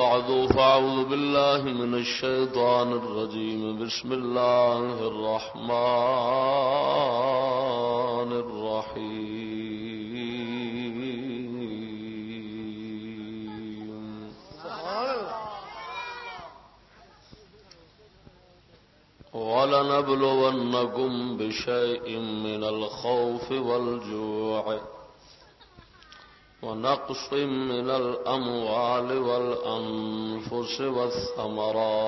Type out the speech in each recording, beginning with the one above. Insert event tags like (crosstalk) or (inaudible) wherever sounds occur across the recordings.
بعد فأعوذ بالله من الشيطان الرجيم بسم الله الرحمن الرحيم ولنبلونكم بشيء من الخوف والجوع. ونقص من الأموال والأنفس والثمرات.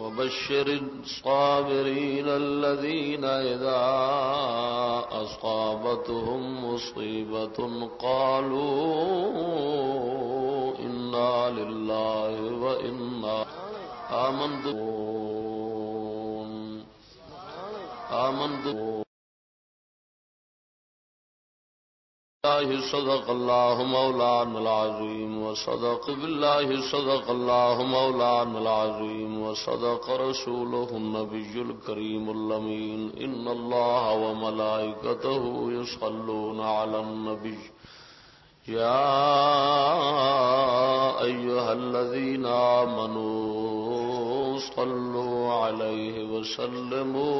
وبشر الصابرين الذين إذا أصابتهم مصيبة قالوا إنا لله وإنا آمنت آمنت صدق الله مولانا العظيم وصدق بالله صدق الله مولانا العظيم وصدق رسوله النبي الكريم اللمين إن الله وملائكته يصلون على النبي يا أيها الذين آمنوا صلوا عليه وسلموا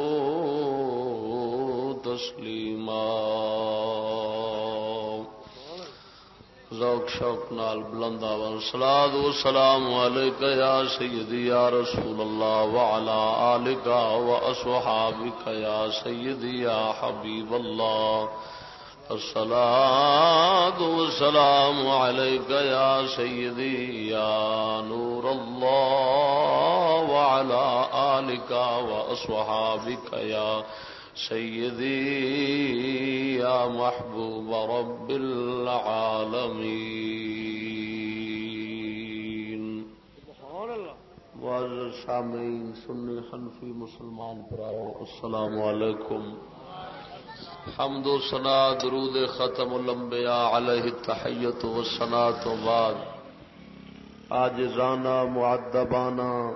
تسليما ذوق، شوق نال بلند آواز سلاد و سلام علیک یا سیدی، یا رسول اللہ، وعلا آلک و اصحابک یا سیدی، یا حبیب اللہ. الصلاة والسلام عليك يا سيدي يا نور الله وعلى آلك وأصحابك يا سيدي يا محبوب رب العالمين. معزز سامعین سنی حنفی مسلمان پراؤ السلام علیکم. حمد و سنا درود ختم الانبیاء علیہ التحیت و سنا تو بعد. آج رانا معدبانا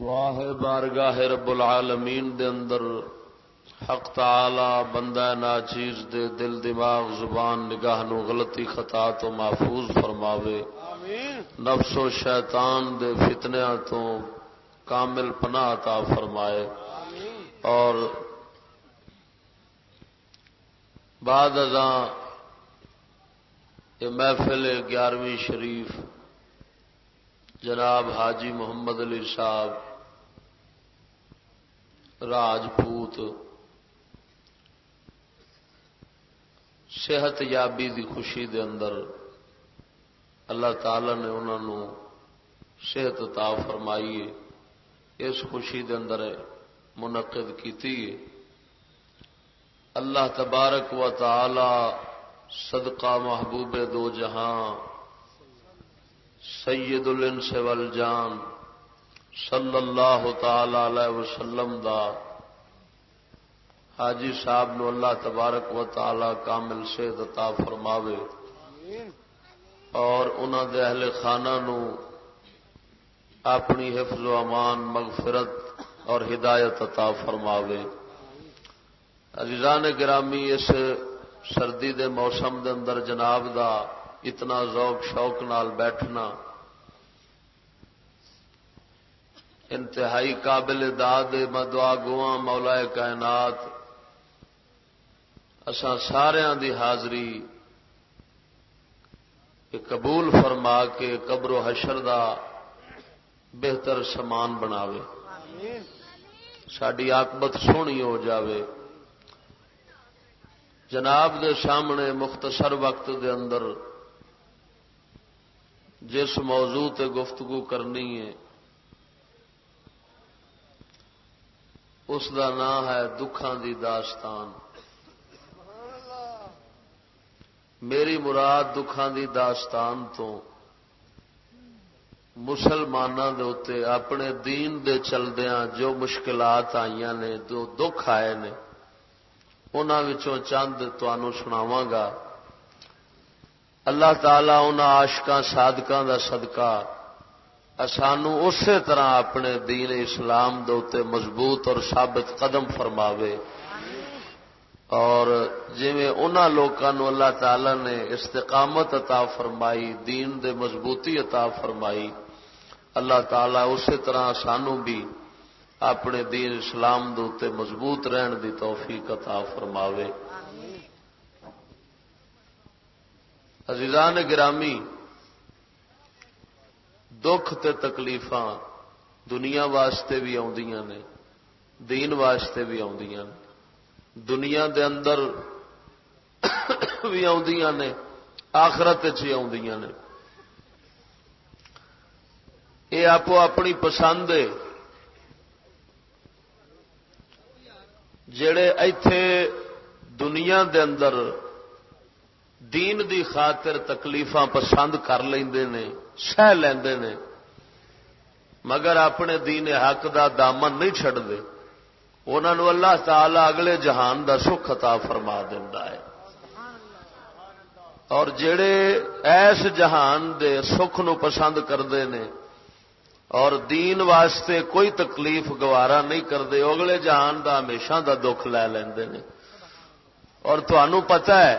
دعا ہے بارگاہ رب العالمین دے اندر۔ حق تعالی بندہ ناچیز دے دل دماغ زبان نگاہ نو غلطی خطا تو محفوظ فرماوے۔ نفس و شیطان دے فتنیاں تو کامل پناہ عطا فرمائے۔ اور بعد ازاں یہ محفل گیارہویں شریف جناب حاجی محمد علی صاحب۔ راجپوت صحت یابی دی خوشی دے اندر اللہ تعالی نے انہوں صحت عطا فرمائی اس خوشی دے اندر منعقد کی اللہ تبارک و تعالی صدقہ محبوب دو جہاں سید الانس والجان صلی اللہ تعالی علیہ وسلم دا حاجی صاحب نو اللہ تبارک و تعالی کامل سے عطا فرماوے اور انہوں دے اہل خانہ نو اپنی حفظ و امان مغفرت اور ہدایت عطا فرماوے عزیزان گرامی اس سردی دے موسم دے اندر جناب دا اتنا ذوق شوق نال بیٹھنا انتہائی قابل داد مدعا گواں مولا کائنات۔ اسان سارا دی حاضری قبول فرما کے قبر و حشر دا بہتر سمان بناوے۔ ساری آکبت سونی ہو جاوے۔ جناب دے سامنے مختصر وقت دے اندر جس موضوع تے گفتگو کرنی ہے اس دا نام ہے دکھان دی داستان۔ میری مراد دکھان دی داستان تو مسلمانوں دے اپنے دین دے چلدیا جو مشکلات آئی نے، جو دکھ آئے نے انہوں چند تمہوں سناواں گا۔ اللہ تعالی ان آشکا سادکاں دا صدقہ سانو اسی طرح اپنے دین اسلام دے مضبوط اور ثابت قدم فرماوے۔ اور جی لوگوں اللہ تعالی نے استقامت عطا فرمائی، دین دے مضبوطی عطا فرمائی، اللہ تعالی اسی طرح سانو بھی اپنے دین اسلام دے مضبوط رہن دی توفیق عطا فرماوے۔ عزیزان گرامی دکھ تے تکلیف دنیا واسطے بھی آدیاں نے، دین واسطے بھی آدیاں نے، دنیا دے اندر (coughs) بھی آدیاں نے، آخرت چی نے۔ یہ آپ اپنی پسند ہے۔ جڑے ایتھے دنیا دے اندر دین دی خاطر تکلیف پسند کر لیں سہ لیندے نے۔ مگر اپنے دین حق دا دامن نہیں چڈتے انہوں اللہ تعالی اگلے جہان دا سکھ عطا فرما دینا ہے۔ اور جڑے ایس جہان دے سکھ نو پسند کرتے ہیں اور دین واسطے کوئی تکلیف گوارا نہیں کرتے اگلے جہان دا ہمیشہ دا دکھ لے لیندے نے۔ اور تنوع پتہ ہے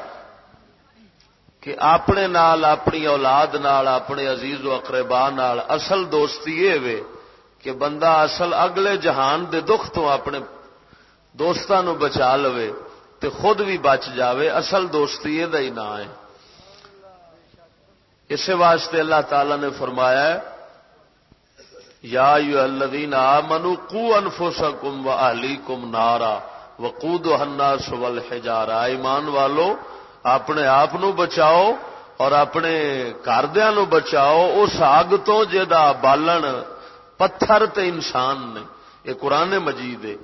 کہ اپنے نال، اپنی اولاد نال، اپنے عزیز و اقربا نال اصل دوستی یہ وے کہ بندہ اصل اگلے جہان دے دکھ تو اپنے دوستوں بچا لو تے خود بھی بچ جاوے، اصل دوستی یہ ہی نہ ہے۔ اسی واسطے اللہ تعالی نے فرمایا ہے، یا الذین آمنوا قوا انفسکم واہلیکم نارا وقودها الناس والحجارہ۔ ایمان والو اپنے آپ بچاؤ اور اپنے گھردیا بچاؤ، اس اگ تو جا بالن پتھر تے انسان نے۔ یہ قرآن مجید ہے۔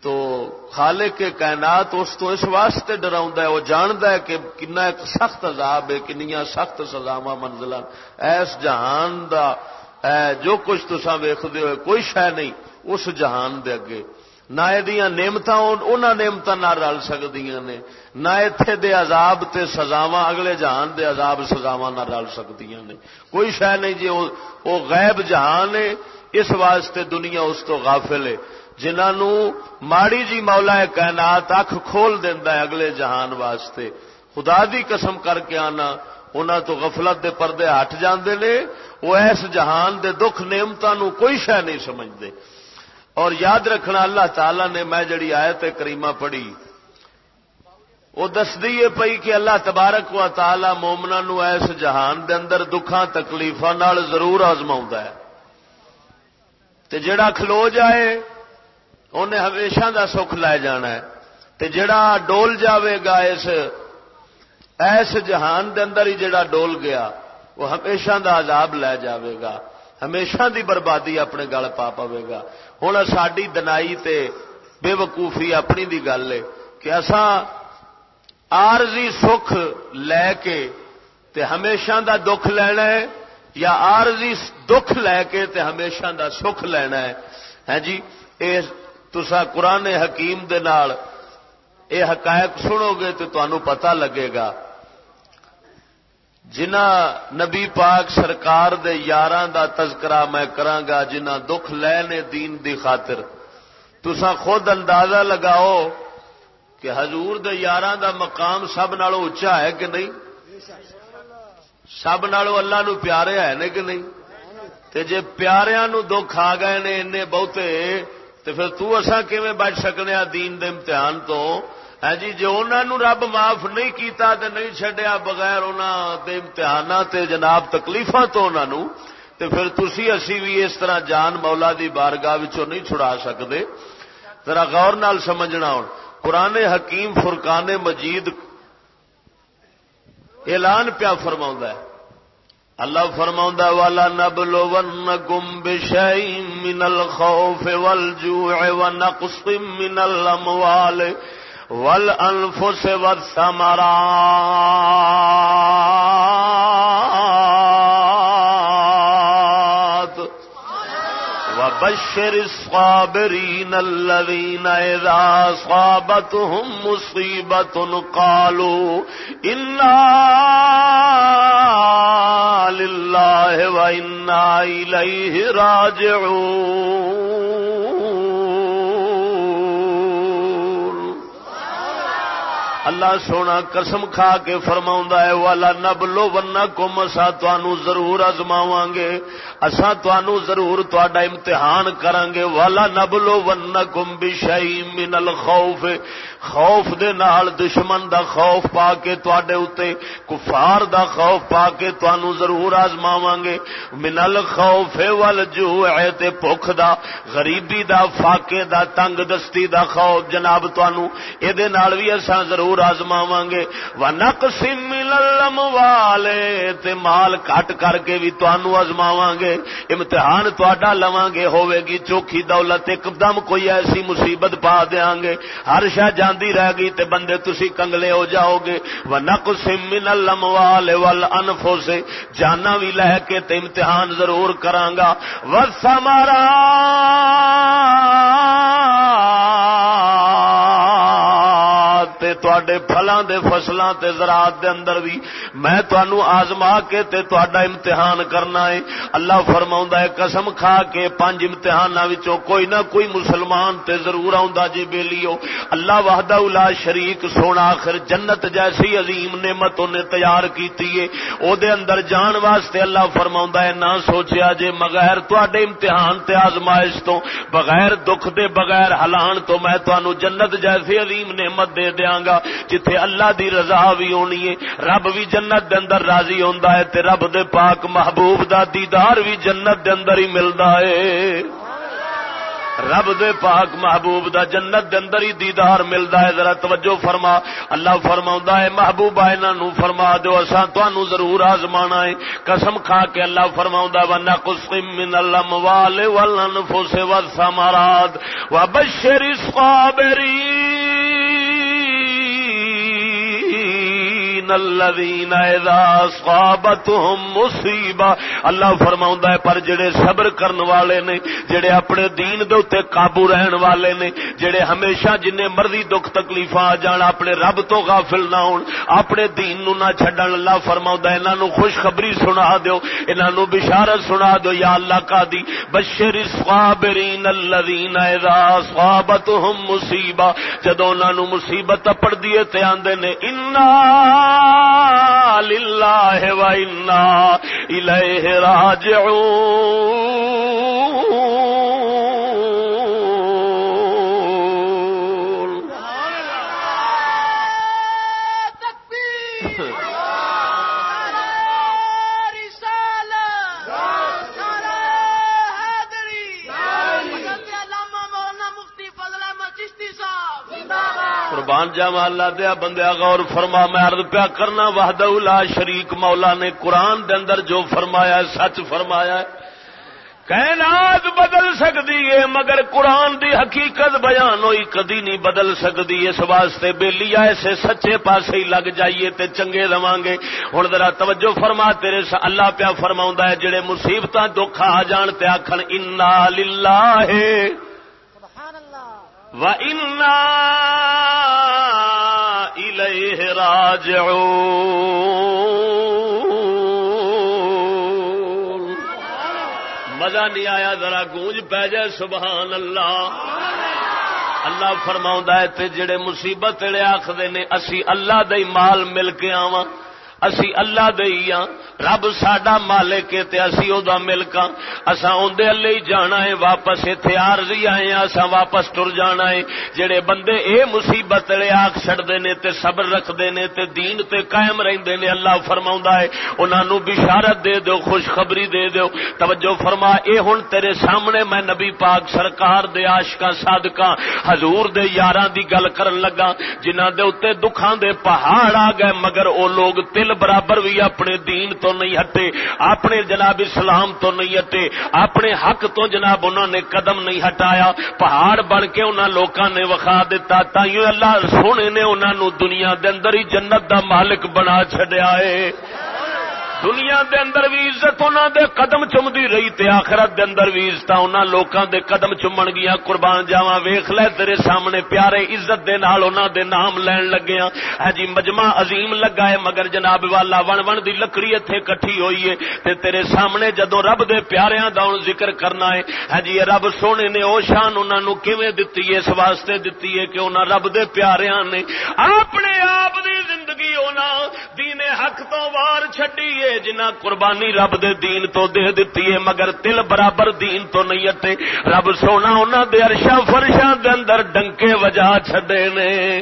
تو خالے کے کائنات اس تو اس واسطے ڈرا ہے، وہ جاند ہے کہ کنا ایک سخت عذاب ہے کنیا سخت سزاوا منزل ایس جہان دا، اے جو کچھ تسا ویختے ہو کوئی شہ نہیں، اس جہان دے اگے۔ نہ یہ نعمت ان نعمت نہ رل سکتی نے۔ نہ اتے دے عذاب تے سزاوا اگلے جہان دے عذاب سزاوا نہ رل سکتی نے۔ کوئی شہ نہیں جی وہ غیب جہان ہے، اس واسطے دنیا اس تو غافل ہے۔ جنہوں ماڑی جی مولا کائنات اکھ کھول دینا ہے اگلے جہان واسطے۔ خدا دی قسم کر کے آنا انہوں تو غفلت دے پردے ہٹ جاندے نے۔ وہ اس جہان دے دکھ نعمتوں کوئی شہ نہیں سمجھتے اور یاد رکھنا، اللہ تعالی نے میں جڑی آیت کریمہ پڑھی وہ دستی ہے پئی کہ اللہ تبارک و تعالی مومنا نو ایس جہان دے اندر دکھان تکلیف ضرور آزما ہے۔ تے جڑا کھلو جائے انہیں ہمیشہ دا سکھ لے جانا ہے۔ تے جڑا ڈول جاوے گا اس ایس جہان دے اندر ہی جڑا ڈول گیا، وہ ہمیشہ دا عذاب لے جاوے گا۔ ہمیشہ دی بربادی اپنے گل پا پوے گا۔ ہوں ساری دنائی تے بے وقوفی اپنی دی گل ہے کہ اساں آرزی سکھ لے کے تے ہمیشہ دا دکھ لینا ہے، یا آرزی دکھ لے کے تے ہمیشہ دا سکھ لینا ہے؟ ہاں جی اے تسا قرآن حکیم دے نال اے حقائق سنو گے تو تمہوں پتہ لگے گا۔ جنہ نبی پاک سرکار دے یاراں دا تذکرہ میں کرانگا جنہ دکھ لے دین دی خاطر، تسا خود اندازہ لگاؤ کہ حضور دے یاراں دا مقام سب نالوں اچا ہے کہ نہیں؟ سب نالوں اللہ نو پیارے ہے کہ نہیں؟ تے جے پیاریاں نو دکھ آ گئے نے انے بہتے، تے پھر تو اساں کیویں بچ سکنے آ دین دے امتحان تو؟ ہاں جی جو انہوں رب معاف نہیں کیتا تے نہیں چڈیا بغیر انہوں دے امتحانات تے جناب تکلیفاں تو انہوں تے پھر تسی اسی بھی اس طرح جان مولا دی بارگاہ وچوں نہیں چھڑا سکتے؟ ذرا غور نال سمجھنا ہوں قرآن حکیم فرقان مجید اعلان پیا فرما ہے۔ اللہ فرما والا نبلو ون گم بشئی من الخوف والجوع ونقص من الاموال والانفس والثمرات. وبشر الصابرين الذين إذا أصابتهم مصيبة قالوا إنا لله وإنا إليه راجعون. اللہ سونا قسم کھا کے فرما ہے، والا نب لو بنا کم اصا ضرور ازماو گے اصا ضرور تا امتحان کران گے والا نب لو بنا کم بشائی من الخوف۔ خوف دے نال دشمن دا خوف پا کے تے اتنے کفار دا خوف پا کے تنوع ضرور آزماو گے منل خوف ول جو ہے تے بخ دا، غریبی دا، فاقے دا، تنگ دستی دا خوف جناب تنوع یہ بھی اصا ضرور ضرور آزماو گے و نق سم والے تے مال کٹ کر کے بھی تنوع آزماو گے امتحان تا لوا گے ہوے گی چوکھی دولت، ایک دم کوئی ایسی مصیبت پا دیا گے ہر شہ جاندی رہ گئی تے بندے تسی کنگلے ہو جاؤ گے۔ ونقص من الاموال والانفس جانا وی لے کے تے امتحان ضرور کرانگا و سمارا تے فلاں دے فصلاں تے زراعت دے اندر بھی میں تانوں آزما کے تے تہاڈا امتحان کرنا ہے۔ اللہ فرماوندا ہے، قسم کھا کے پنج امتحاناں وچوں کوئی نہ کوئی مسلمان تے ضرور آوندا جی بیلیو۔ اللہ وحدہ لا شریک، سونا آخر جنت جیسی عظیم نعمت نے تیار کیتی ہے۔ او دے اندر جان واسطے اللہ فرماوندا ہے، نہ سوچیا جے مغیر تواڈے امتحان تے آزمائش تو بغیر دکھ دے بغیر ہلان تو میں تانوں جنت جیسی عظیم نعمت دے دیاں گا۔ جتھے اللہ دی رضا بھی ہونی ہے، رب بھی جنت دے اندر راضی ہوندا ہے تے رب دے پاک محبوب دا دیدار بھی جنت دے اندر ہی ملدا ہے. رب دے پاک محبوب دا جنت دے اندر ہی دیدار ملدا ہے۔ ذرا توجہ فرما، اللہ فرماوندا ہے محبوبا انہاں نو فرما دیو اساں تانوں ضرور آزمانا ہے۔ قسم کھا کے اللہ فرماوندا وا نقسم من الاموال والانفس والثمرات وبشر الصابرین من الذين اذا اصابتهم مصیبہ۔ اللہ فرماؤں ہے، پر جڑے صبر کرن والے نے، جڑے اپنے دین دے اوتے قابو رہن والے نے، جڑے ہمیشہ جن مرضی دکھ تکلیف آ جان، اپنے رب تو غافل نہ ہون، اپنے دین نو نہ چھڈن۔ اللہ فرماؤں ہے، انہاں نو خوشخبری سنا دیو، انہاں نو بشارت سنا دیو، یا اللہ کا دی، بشر الصابرین الذين اذا اصابتهم مصیبہ۔ جدوں انہاں نو مصیبت پڑ دیے تے آندے نے، انا للہ و انا الیہ راجعون قربان جاوا اللہ دیا بندیا غور فرما، میں عرض پیا کرنا، وحدہ لا شریک مولا نے قرآن دے اندر جو فرمایا ہے، سچ فرمایا ہے۔ کائنات بدل سکتی ہے، مگر قرآن دی حقیقت بیان ہوئی کدی نہیں بدل سکتی۔ اس واسطے بےلی ایسے سچے پاسے ہی لگ جائیے تے چنگے رواں گے۔ ہوں ذرا توجہ فرما، تیرے سا اللہ پیا فرما ہے، جڑے مصیبت دکھ آ جان تے آخر انا للہ ہے وَإِنَّا إِلَيْهِ رَاجِعُونَ مزہ نہیں آیا، ذرا گونج پہ جائے، سبحان اللہ۔ اللہ فرماؤں ہے تے جڑے مصیبت جڑے آخر نے، اسی اللہ دے مال مل کے آواں۔ اسی اللہ دئی ہاں۔ رب ساڈا مالک تے اسی او دا ملک ہاں۔ اساں اوندے اللہ ہی جانا ہے، واپس ایتھے عارضی آئے ہاں۔ اساں واپس ٹر جانا ہے۔ جڑے بندے اے مصیبت لے آکھ چھڑدے نے تے صبر رکھدے نے تے دین تے قائم رہندے نے، اللہ فرماوندا ہے، انہاں نو بشارت دے دیو، خوشخبری دے دیو۔ توجہ فرما، اے ہن تیرے سامنے میں نبی پاک سرکار دے عاشقاں، صادقاں، حضور دے یاراں دی گل کرن لگا۔ جنہاں دے اوتے دکھاں دے پہاڑ آ گئے، مگر او لوگ تل برابر بھی اپنے دین تو نہیں ہٹے، اپنے جناب اسلام تو نہیں ہٹے، اپنے حق تو جناب انہوں نے قدم نہیں ہٹایا، پہاڑ بن کے انہوں لوکاں نے وکھا دیتا تائیوں اللہ سونے نے انہوں دنیا دے اندر ہی جنت دا مالک بنا چڈیا ہے۔ دنیا دے اندر بھی عزت انہوں دے قدم چمدی رہی تے آخرت دے اندر بھی عزت انہوں لوکاں دے قدم چمن گیا قربان جاواں ویخ لے تیرے سامنے پیارے عزت دے نال انہوں دے نام لین لگے ہاں ہے مجمع عظیم لگا ہے، مگر جناب والا، ون ون دی لکڑی اتنے کٹھی ہوئی ہے۔ تے تیرے سامنے جدو رب دے پیاریاں دا ذکر کرنا ہے۔ ہاں جی، ہے رب سونے نے او شان انہوں نے کیویں دتی ہے؟ اس واسطے دتی ہے کہ انہوں رب دے پیاریاں نے اپنے آپ دی زندگی انہوں دین حق تو وار چھڈی ہے۔ جنہ قربانی رب دے دین تو دے دیتی ہے، مگر تل برابر دین تو نہیں اٹے۔ رب سونا انہوں دے عرشا فرشا دے اندر ڈنکے وجا چھڈے نے۔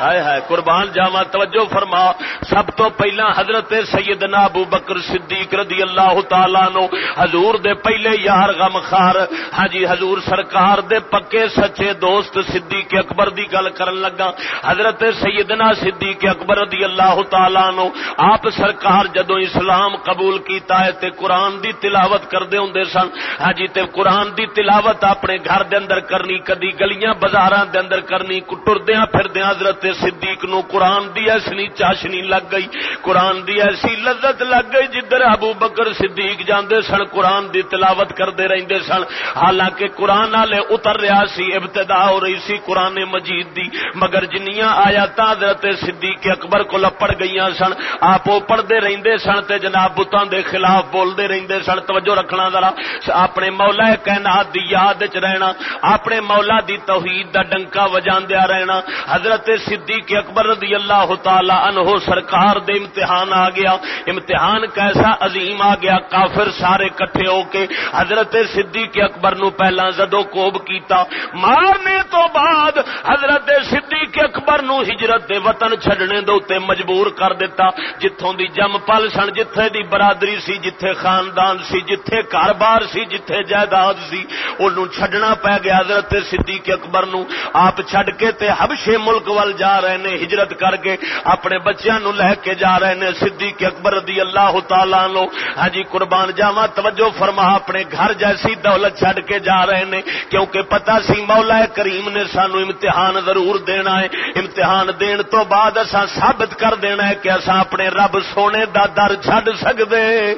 ہائے ہائے، قربان جاوا توجہ فرما۔ سب تو پہلا حضرت سیدنا ابو بکر صدیق رضی اللہ تعالی نو، حضور دے پہلے یار غم خار۔ ہاں جی حضور سرکار دے پکے سچے دوست صدیق اکبر دی گل کرن لگا۔ حضرت سیدنا صدیق اکبر رضی اللہ تعالی نو، آپ سرکار جدو اسلام قبول کیتا ہے تے قرآن دی تلاوت کردے ہوندے سن۔ ہاں جی تے قرآن دی تلاوت اپنے گھر دے اندر کرنی، کدی گلیاں بازاراں دے اندر کرنی ٹردیاں پھردیاں حضرت صدیق نو قرآن دی ایسی چاشنی لگ گئی۔ قرآن دی ایسی لذت لگ گئی جدھر ابو بکر صدیق جاندے سن، قرآن دی تلاوت کرتے رہندے سن۔ حالانکہ قرآن والے اتر رہا سی، ابتدا ہو رہی سی قرآن مجید دی۔ مگر جنیاں آیا حضرت صدیق اکبر کو لپڑ گئی سن۔ آپ پڑھتے رہندے سن تے جناب بتان دے خلاف بولتے رہندے سن۔ توجہ رکھنا ذرا، اپنے مولا کائنات دی یاد چ رہنا، اپنے مولا دی توحید دا ڈنکا وجاندیا رہنا۔ حضرت صدیق اکبر رضی اللہ تعالی عنہ سرکار دے امتحان آ گیا۔ امتحان کیسا عظیم آ گیا۔ کافر سارے کٹھے ہو کے حضرت صدیق اکبر نو پہلا زدو کوب کیتا۔ مارنے تو بعد حضرت صدیق اکبر نو ہجرت دے وطن چھڈنے دے اوتے مجبور کر دیتا۔ جتھوں دی جم پل سن، جتھے دی برادری سی، جتھے خاندان سی، جتھے گھر بار سی، جتھے جائیداد سی، اونوں چھڈنا پے گیا حضرت صدیق اکبر نو۔ آپ چھڈ کے تے حبشے ملک ول جا رہے نے، ہجرت کر کے اپنے بچیاں نو لے کے جا رہے نے، صدیق اکبر رضی اللہ تعالی لو ہاں جی قربان جاوا توجہ فرما، اپنے گھر جیسی دولت چھڈ کے جا رہے نے۔ کیونکہ پتا سی مولا کریم نے سانو امتحان ضرور دینا ہے۔ امتحان دین تو بعد اسا ثابت کر دینا ہے کہ اسا اپنے رب سونے دا در چھڈ سکدے۔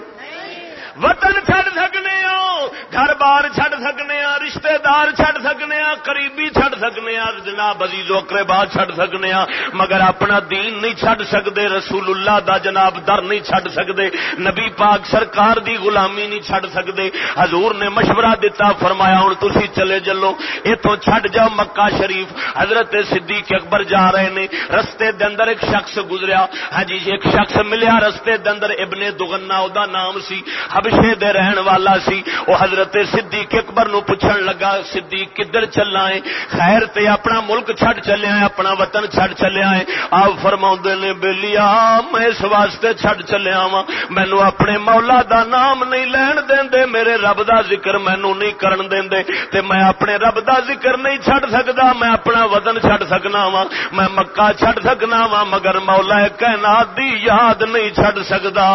وطن چھڈ سکنے ہو، گھر بار چھڈ سکنے ہاں رشتے دار چھڈ سکنے ہاں قریبی چھڈ سکنے ہاں جناب عزیز وکرے بات چھڈ سکنے ہاں مگر اپنا دین نہیں چھڈ سکتے، رسول اللہ دا جناب در نہیں چھڈ سکتے، نبی پاک سرکار دی غلامی نہیں چھڈ سکتے۔ حضور نے مشورہ دیتا فرمایا ہوں تسی چلے چلو اتوں چھڈ جاؤ مکہ شریف۔ حضرت صدیق اکبر جا رہے نے، رستے دے اندر ایک شخص گزریا۔ ہاں جی ایک شخص ملیا، رستے دے اندر ابن دگنا او دا نام سی۔ حبشے دے رہن والا سی۔ وہ حضرت صدیق اکبر نو پوچھن لگا، صدیق کدھر چلنا ہے؟ خیر تے اپنا ملک چھڈ چلیا ہے اپنا وطن چھڈ چلیا ہے آپ فرما نے بلیا میں اس واسطے چھڈ چلیا وا مینو اپنے مولا دا نام نہیں لین دے میرے رب دا ذکر مینو نہیں کرن دیں دے تے میں اپنے رب دا ذکر نہیں چھڈ سکدا، میں اپنا وطن چھڈ سکنا وا میں مکہ چھڈ سکنا وا مگر مولا کائنات دی یاد نہیں چھڈ سکدا۔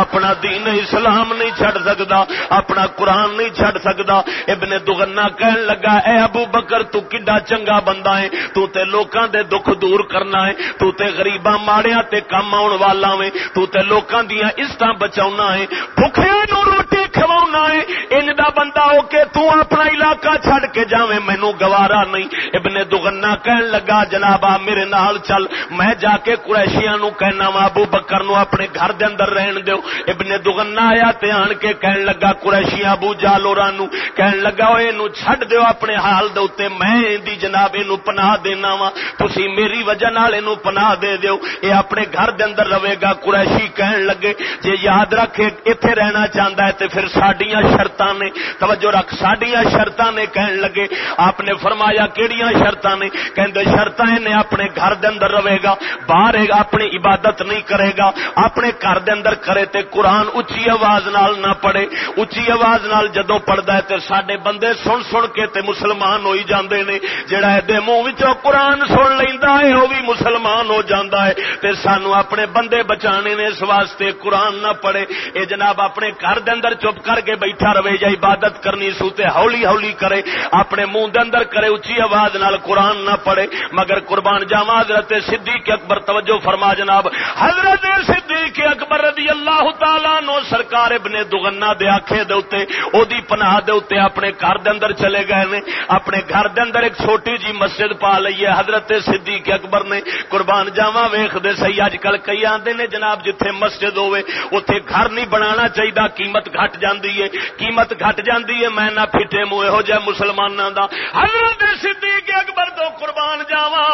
اپنا دین اسلام نہیں چھڈ سکدا، اپنا قرآن نہیں چھڈ سکدا۔ ابن دغنا کہن لگا، اے ابو بکر، تو کڈا چنگا بندہ ہے؟ تو تے لوکاں دے دکھ دور کرنا ہے، تو تے غریباں ماڑیاں تے کم آن والا ہے تو تے لوکاں دیاں عزتاں بچاونا ہے، بھکھیاں نو روٹی کھوا ہے۔ انج دا بندہ ہو کے تو اپنا علاقہ چھڈ کے جاویں مینو گوارا نہیں۔ ابن دگنا کہن لگا جناب میرے نال چل۔ میں جا کے قریشیاں نو کہنا وا، ابو بکر نو اپنے گھر دے اندر رہن دیو۔ ابن دگنا آیا تے آن کے کہن لگا قریشیاں ابو جالورا نو۔ کہن لگا او اینو چھڈ دیو اپنے حال دے اوتے، میں دی جناب اینو پناہ دینا وا تسی میری وجہ نال اینو پناہ دے دیو۔ اے اپنے گھر دے اندر رہے گا قریشی کہن لگے، جے یاد رکھے ایتھے رہنا چاہندا ہے تے پھر ساڈیاں شرطاں نے، توجہ رکھ، ساڈیاں شرطاں نے کہن لگے۔ آپ نے فرمایا کیڑیاں شرطاں نے؟ کہندے شرطاں نے اپنے گھر دے اندر رہے گا، باہر اپنی عبادت نہیں کرے گا۔ اپنے گھر دے اندر کرے تے قرآن اچھی آواز نال نال نہ پڑھے اچھی آواز نال جدو پڑھتا ہے تے سڈے بندے سن سن کے تے مسلمان ہوئی جاندے نے، جڑا دے منہ قرآن سن لینا ہے وہ بھی مسلمان ہو جاتا ہے۔ تے سانو اپنے بندے بچانے نے اس واسطے قرآن نہ پڑھے۔ اے جناب اپنے گھر دے اندر چپ کر کے بیٹھا رہے، یا عبادت کرنی سوتے ہولی ہولی کرے، اپنے منہ دے اندر کرے اچھی آواز نال قرآن نہ پڑھے۔ مگر قربان جاوا حضرت صدیق اکبر توجہ فرما جناب، حضرت صدیق اکبر رضی اللہ تعالی نو سرکار ابن نے دگنا دے آخے دے اتے او دی پناہ دے اتے اپنے گھر دے اندر چلے گئے نے۔ اپنے گھر دے اندر ایک چھوٹی جی مسجد پا لئی ہے، حضرت صدیق اکبر نے۔ قربان جاوا ویخ دے سی اج کل کئی آندے نے جناب جتھے مسجد ہوے اتے گھر نہیں بنانا چاہیے قیمت گھٹ جاندی ہے۔ قیمت گھٹ جاندی ہے، میں نہ پھٹے منہ ہو جائے مسلمانوں دا۔ حضرت صدیق اکبر تو قربان جاوا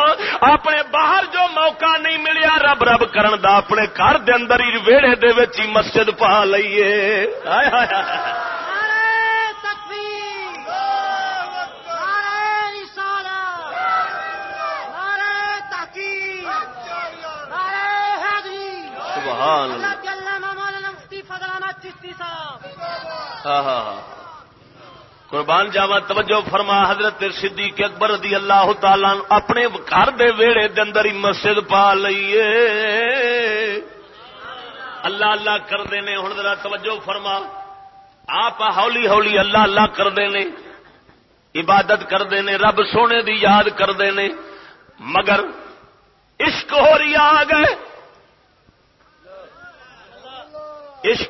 اپنے باہر جو موقع نہیں ملیا، رب رب کرن دا اپنے گھر دے اندر ہی ویڑے دے وچ مسجد پا لئیے۔ ہائے ہائے ہاں،, ہاں ہاں قربان جاوا توجہ فرما، حضرت صدیق اکبر رضی اللہ تعالی اپنے گھر دے ویڑے دے اندر ہی مسجد پا لئیے۔ اللہ اللہ کرتے ہیں ہوں ذرا توجہ فرما۔ آپ ہولی ہولی اللہ اللہ کرتے ہیں عبادت کرتے ہیں رب سونے دی یاد کرتے ہیں مگر عشق ہو رہی آ گئے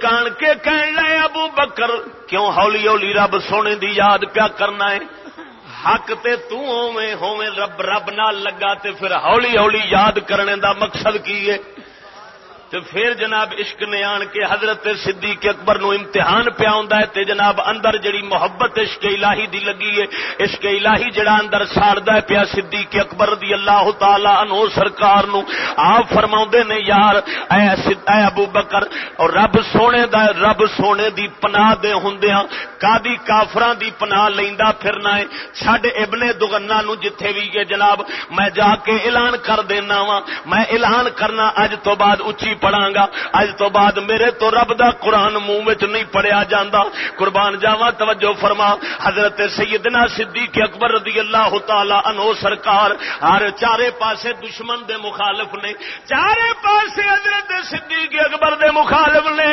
آن کے کہن لے ابو بکر، کیوں ہولی ہولی رب سونے دی یاد پیا کرنا ہے؟ حق تے تو ہوویں رب رب نہ لگا تے پھر ہولی ہولی یاد کرنے دا مقصد کی ہے؟ تو پھر جناب عشق نے آن کے حضرت صدیق اکبر نو امتحان پیا ہے تے جناب اندر جڑی محبت عشق الہی دی لگی ہے، عشق الہی جڑا اندر ساڑدا ہے پیا صدیق اکبر دی اللہ تعالی عنہ سرکار نو۔ آپ فرماوندے نے، یار، اے اے ابو بکر، اور رب سونے دا، رب سونے دی پناہ دے ہوندیاں کادی کافراں دی پناہ لیندا پھرنا ہے۔ چھڈ ابن دغنا نو جتھے وی گے جناب میں جا کے اعلان کر دینا وا میں اعلان کرنا اج تو بعد اچھی پڑھا گا اج تو بعد میرے تو رب دا قرآن منہ نہیں پڑھیا جاندہ قربان جاوا توجہ فرما۔ حضرت سیدنا صدیق اکبر رضی اللہ تعالی عنہ سرکار، ہر چارے پاسے دشمن دے مخالف نے۔ چارے پاسے حضرت صدیق اکبر دے مخالف نے۔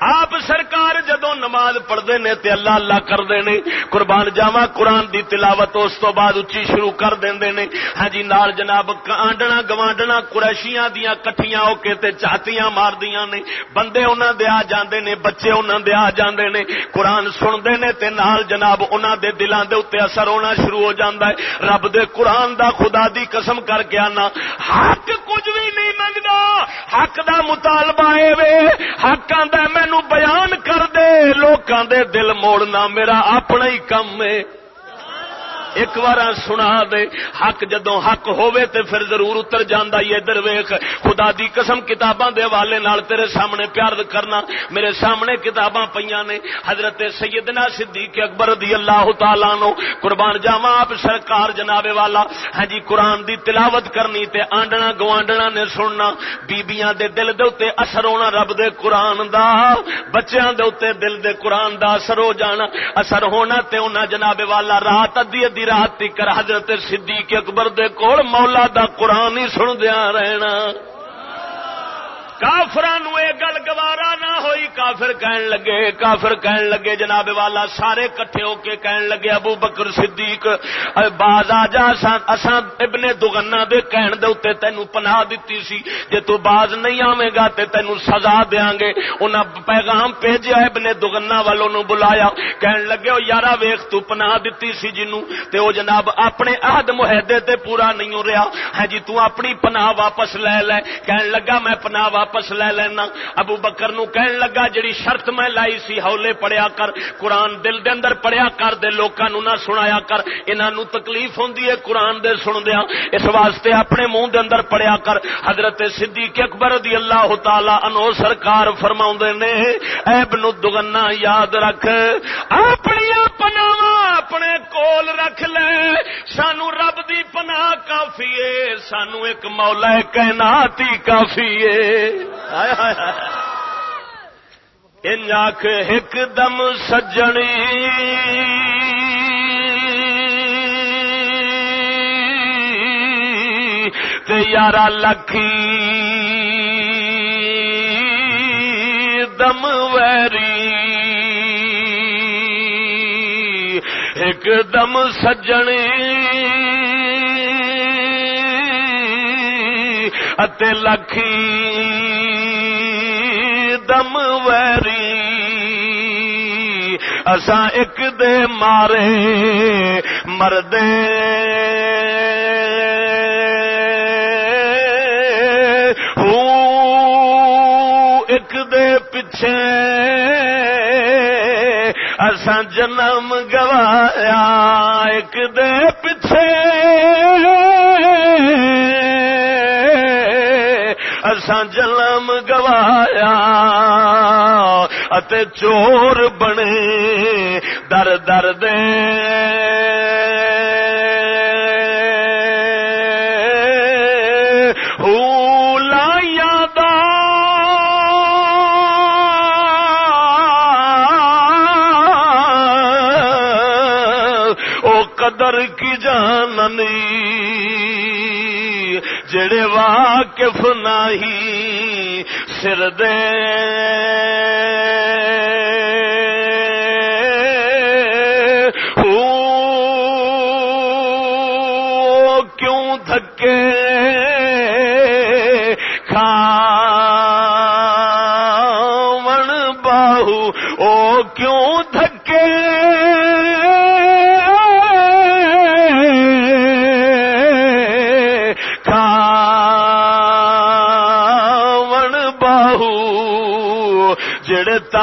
آپ سرکار جدو نماز پڑھتے نے تے اللہ اللہ کرتے نے۔ قربان جاوا قرآن دی تلاوت اس تو بعد اچھی شروع کر دیں نے۔ ہاں جی نال جناب آنڈنا گوانڈنا، قریشیاں دیاں کٹھیاں ہو کے تے چاہتے چھاتیاں مار دیا نے۔ بندے انہوں دے آ جاندے نے، بچے انہوں دے آ جاندے نے۔ قرآن سنتے نے تے نال جناب انہوں دے دلان دے اتنے اثر ہونا شروع ہو جاتا ہے۔ رب دے قرآن دا خدا دی قسم کر کے آنا۔ حق کچھ بھی نہیں منگتا حق دا مطالبہ اے وے۔ حق آدھا مینو بیان کر دے۔ لوکاں دے دل موڑنا میرا اپنا ہی کم ہے ایک بار سنا دے، حق جدو حق ہوے تے پھر ضرور اتر جانا ادھر ویخ خدا دی قسم کتاباں دے والے نال تیرے سامنے پیار کرنا میرے سامنے کتاباں پہ نے۔ حضرت سیدنا صدیق اکبر رضی اللہ تعالی نو قربان جاوا آپ سرکار جناب والا۔ ہاں جی قرآن دی تلاوت کرنی تے آنڈنا گوانڈنا نے سننا۔ بیبیاں دے دل دے اتے اثر ہونا رب دے قرآن دا۔ بچیاں دے اتے دل دے قرآن دا اثر ہو جانا۔ اثر ہونا تے انہاں جناب والا رات ادی ادی رات تک حضرت صدیق اکبر دے کول مولا دا قرآن ہی سن دیا رہنا۔ کافران یہ گل گوارا نہ ہوئی، کافر کہن لگے، کافر کہن لگے، جناب والا سارے کٹھے ہو کے کہن لگے، ابو بکر صدیق باز آ جا، اساں ابن دگنا دے کہن دے اوتے تینو پناہ دتی سی۔ جے تو باز نہیں آویں گا تے تینو سزا دیاں گے۔ انہاں پیغام بھیجیا ابن دگنا والوں نو بلایا۔ کہن لگے، او یارا ویکھ تو پناہ دتی سی جنوں۔ تے او جناب اپنے عہد معاہدے تے پورا نہیں ہو رہا۔ ہاں جی تو اپنی پناہ واپس لے لے۔ کہن لگا، میں پناہ واپس واپس لے لینا۔ ابو بکر نو کہن لگا، جڑی شرط میں لائی سی ہولے پڑیا کر، قرآن دل دے اندر پڑیا کر، دے لوکاں نو نہ سنایا کر، انہاں نو تکلیف ہوندی ہے قرآن دے سن دیا۔ اس واسطے اپنے منہ دے اندر پڑیا کر۔ حضرت صدیق اکبر رضی اللہ تعالی عنہ سرکار فرماؤں نے، اے ابن دگنا یاد رکھ، اپنی پناہ اپنے کول رکھ لے۔ سانو رب دی پناہ کافی ہے، سانو ایک مولا کائنات ہی کافی ہے۔ ان آخ ایک دم سجنی۔ یارہ لکھی دم ویری۔ ایک دم سجنی۔ اتے لکھی۔ دم ویری، اساں ایک دے مارے مردے۔ ایک دے پچھے اساں جنم گوایا ایک دے پچھے اساں جنم گوایا اتے چور بنے، در در دے۔ قدر کی جاننی، جڑے واقف نہیں سر دے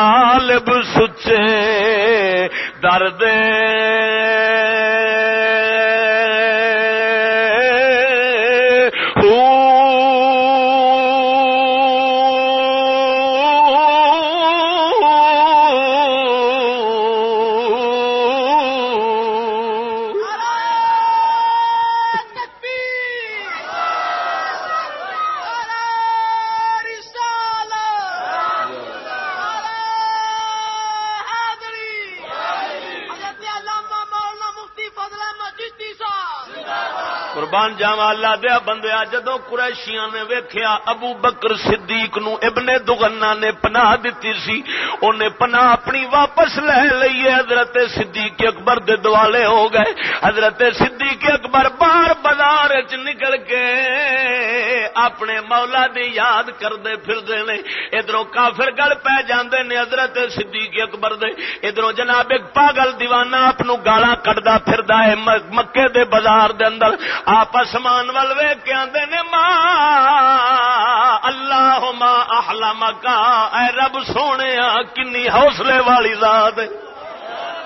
طالب سچے درد اللہ جدو قریشیاں نے ویکھیا، ابو بکر صدیق نو ابن دگنا نے پناہ دیتی سی انہیں پناہ اپنی واپس لے لئیے حضرت صدیق اکبر دے دوالے ہو گئے۔ حضرت صدیق اکبر بار بازار چ نکل کے اپنے مولا دی یاد کردے پھردے نے۔ ادھروں کافر گل پہ جاندے نے، حضرت صدیق اکبر دے۔ ادھروں جناب ایک پاگل دیوانہ اپنو گالا کٹدا پھردا ہے مکے دے بازار دے اندر۔ آپ آسمان ول وے کے آدھے نے ماں اللہ ماں احلام کا اے رب سونے کنی حوصلے والی ذات ہے۔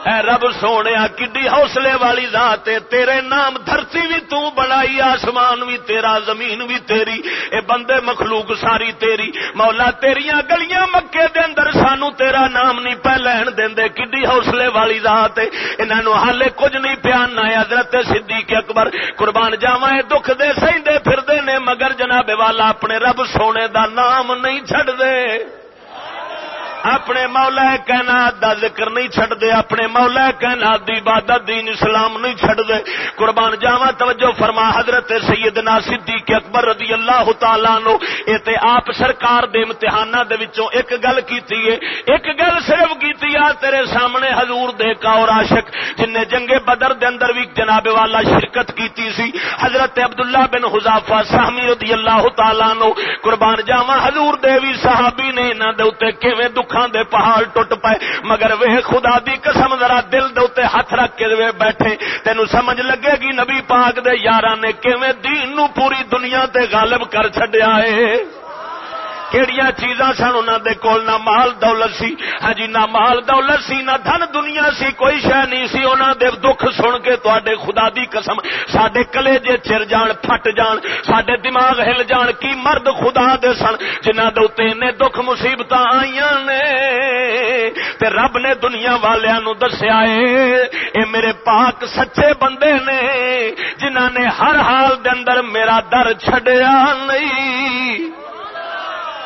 اے رب سونے کڈی حوصلے والی ذات تیرے نام دھرتی بھی تو بنائی، آسمان بھی تیرا، زمین بھی تیری، اے بندے مخلوق ساری تیری، مولا تیریاں گلیاں مکے دے اندر سانو تیرا نام نہیں پہ لین دے کڈی حوصلے والی ذات انہوں حالے کچھ نہیں پیاننا ہے حضرت صدیق اکبر قربان جاوا دکھ دے سہدے پھردے نے، مگر جناب والا اپنے رب سونے دا نام نہیں چھڑ دے۔ اپنے مولا کائنات دا ذکر نہیں چھڑ دے، اپنے مولا کائنات دی عبادت، دین اسلام نہیں چھڑ دے۔ قربان جاوا توجہ فرما، حضرت سیدنا صدیق اکبر رضی اللہ تعالی نو اے تے آپ سرکار دے امتحاناں دے وچوں ایک گل کیتی ہے۔ ایک گل صرف کیتی ہے، تیرے سامنے حضور دے کا اور عاشق جن نے جنگ بدر دے اندر بھی جناب والا شرکت کیتی سی۔ حضرت عبداللہ بن حذافہ سہمی رضی اللہ تعالی نو قربان جاوا حضور دے وی صحابی نے انہاں دے اوتے کیویں دکھ اکھان دے پہاڑ ٹوٹ پے مگر وہ خدا دی قسم ذرا دل دے ہاتھ رکھ کے بیٹھے۔ تینو سمجھ لگے گی نبی پاک دے یاراں نے کیویں دین نو پوری دنیا تے غالب کر چھڈیا ہے۔ کہڑیاں چیزاں سن انہوں دے کول، نہ مال دولت سی۔ ہاں جی نہ مال دولت سی، نہ دھن دنیا سی، کوئی شہ نہیں سی۔ انہوں دے دکھ سن کے تے خدا دی قسم سڈے کلے جے چر جان، پھٹ جان سڈے دماغ ہل جان۔ کی مرد خدا دے سن جنہ دے دکھ مصیبت آئی نے۔ تے رب نے دنیا والوں دسیا اے میرے پاک سچے بندے نے جنہ نے ہر حال دے اندر میرا در چڈیا نہیں۔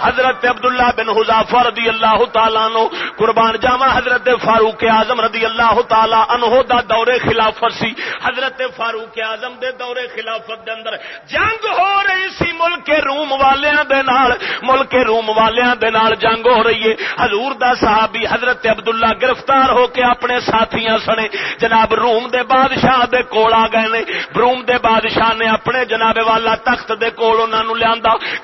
حضرت عبداللہ بن حذافہ رضی اللہ تعالیٰ نو قربان جاوا حضرت فاروق اعظم رضی اللہ تعالیٰ انہو دا دور خلافت سی۔ حضرت فاروق اعظم دے دور خلافت دے اندر جنگ ہو رہی سی ملک روم والیاں دے نال۔ ملک روم والیاں دے نال جنگ ہو رہی ہے۔ حضور دا صحابی حضرت عبداللہ گرفتار ہو کے اپنے ساتھیاں سنے۔ جناب روم دے بادشاہ دے کول آ گئے نے۔ روم دے بادشاہ نے اپنے جناب والا تخت دے کول انہاں نو لیا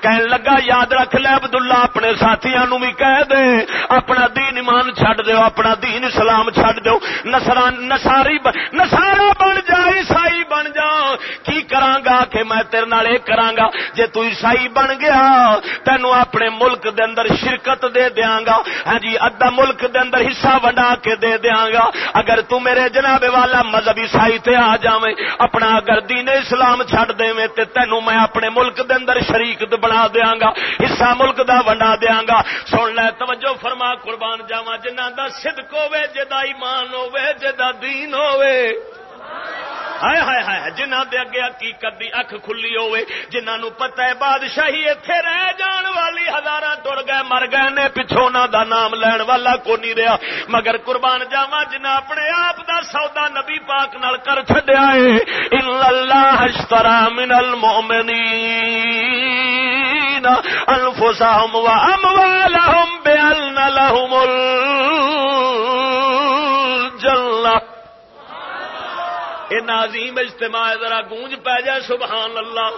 کہن لگا، یاد رکھ لے عبداللہ اپنے ساتھیاں نو بھی کہہ دے، اپنا دین ایمان چھڈ دیو اپنا دین اسلام چھڈ دیو نسران نساری نسارا بن جا، عیسائی بن جا۔ کی کراں گا کہ میں تیرے نال اے کراں گا؟ جے تو عیسائی بن گیا، تینو اپنے ملک دے اندر شرکت دے دیاں گا۔ ہاں جی ادھا ملک دے اندر حصہ ونڈا کے دے دیاں گا۔ اگر تو میرے جناب والا مذہب عیسائی تے آ جاویں، اپنا اگر دین اسلام چھڈ دیویں، تے تینو میں اپنے ملک دے اندر شریک بنا دیاں گا۔ حصہ ملک ملک دا ونڈا دیا گا۔ سن لے، توجہ فرما، قربان جاوا جنہ دا صدق ہوے جدا ایمان ہوے جدا دین ہوے ہائے ہائے ہائے جنہ دے اگے حقیقت دی اکھ کھلی ہوے جنہ نو پتہ ہے بادشاہی ایتھے رہ جان والی ہزاراں ٹر گئے، مر گئے نے، پچھوں نہ دا نام لین والا کو نہیں رہا مگر قربان جاواں جنہ اپنے آپ دا سودا نبی پاک نال کر چھڈیا ہے ان اللہ اشترا من المؤمنین انفسهم واموالهم بان لهم الجنه یہ نازیم اجتماع ذرا گونج پی جائے سبحان اللہ۔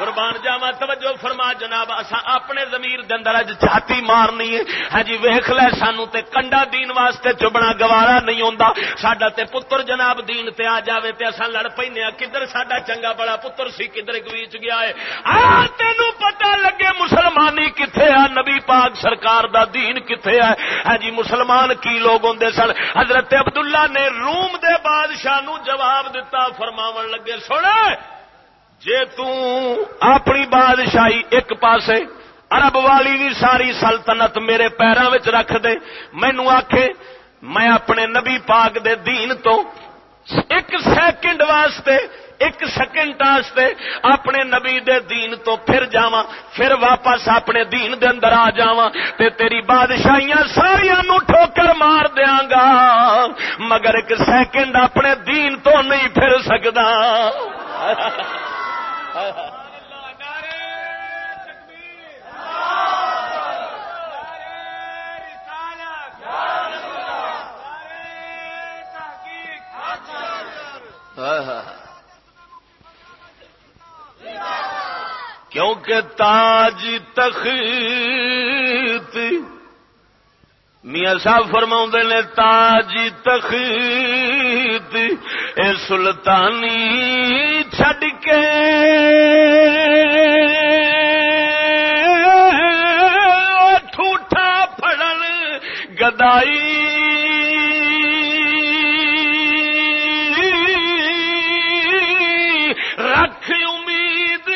قربان جاوا توجہ فرما جناب اصا اپنے زمیر اندر اج چھاتی مارنی ہے۔ ہاں جی ویخ لے سانو تے کنڈا دین واسطے چبنا گوارا نہیں ہوندا۔ ساڈا تے پتر جناب دین تے آ جاوے تے اساں لڑ پینے ہاں۔ کدھر ساڈا چنگا بڑا پتر سی، کدھر گویچ گیا ہے۔ آ، تینو پتہ لگے مسلمانی کتھے ہے نبی پاک سرکار دا دین کتھے ہے ہاں جی مسلمان کی لوگ ہوندے سن؟ حضرت عبداللہ نے روم دے بادشاہ نو جواب دتا، فرماون لگے سن جے اپنی بادشاہی ایک پاسے، عرب والی بھی ساری سلطنت میرے پیروں رکھ دے۔ مینو آخ میں اپنے نبی پاک دے دین تو ایک سیکنڈ واسطے، ایک سیکنڈ واسطے اپنے نبی دے دین تو پھر جاواں، پھر واپس اپنے دین دے اندر آ جاواں تے تیری بادشاہیاں ساریا نو ٹھوکر مار دیاں گا۔ مگر ایک سیکنڈ اپنے دین تو نہیں پھر سکتا کیونکہ تاج تخت میاں صاحب فرما نے تاج تخت اے سلطانی چھڈ کے۔ ٹھوٹا پڑن گدائی۔ رکھ امید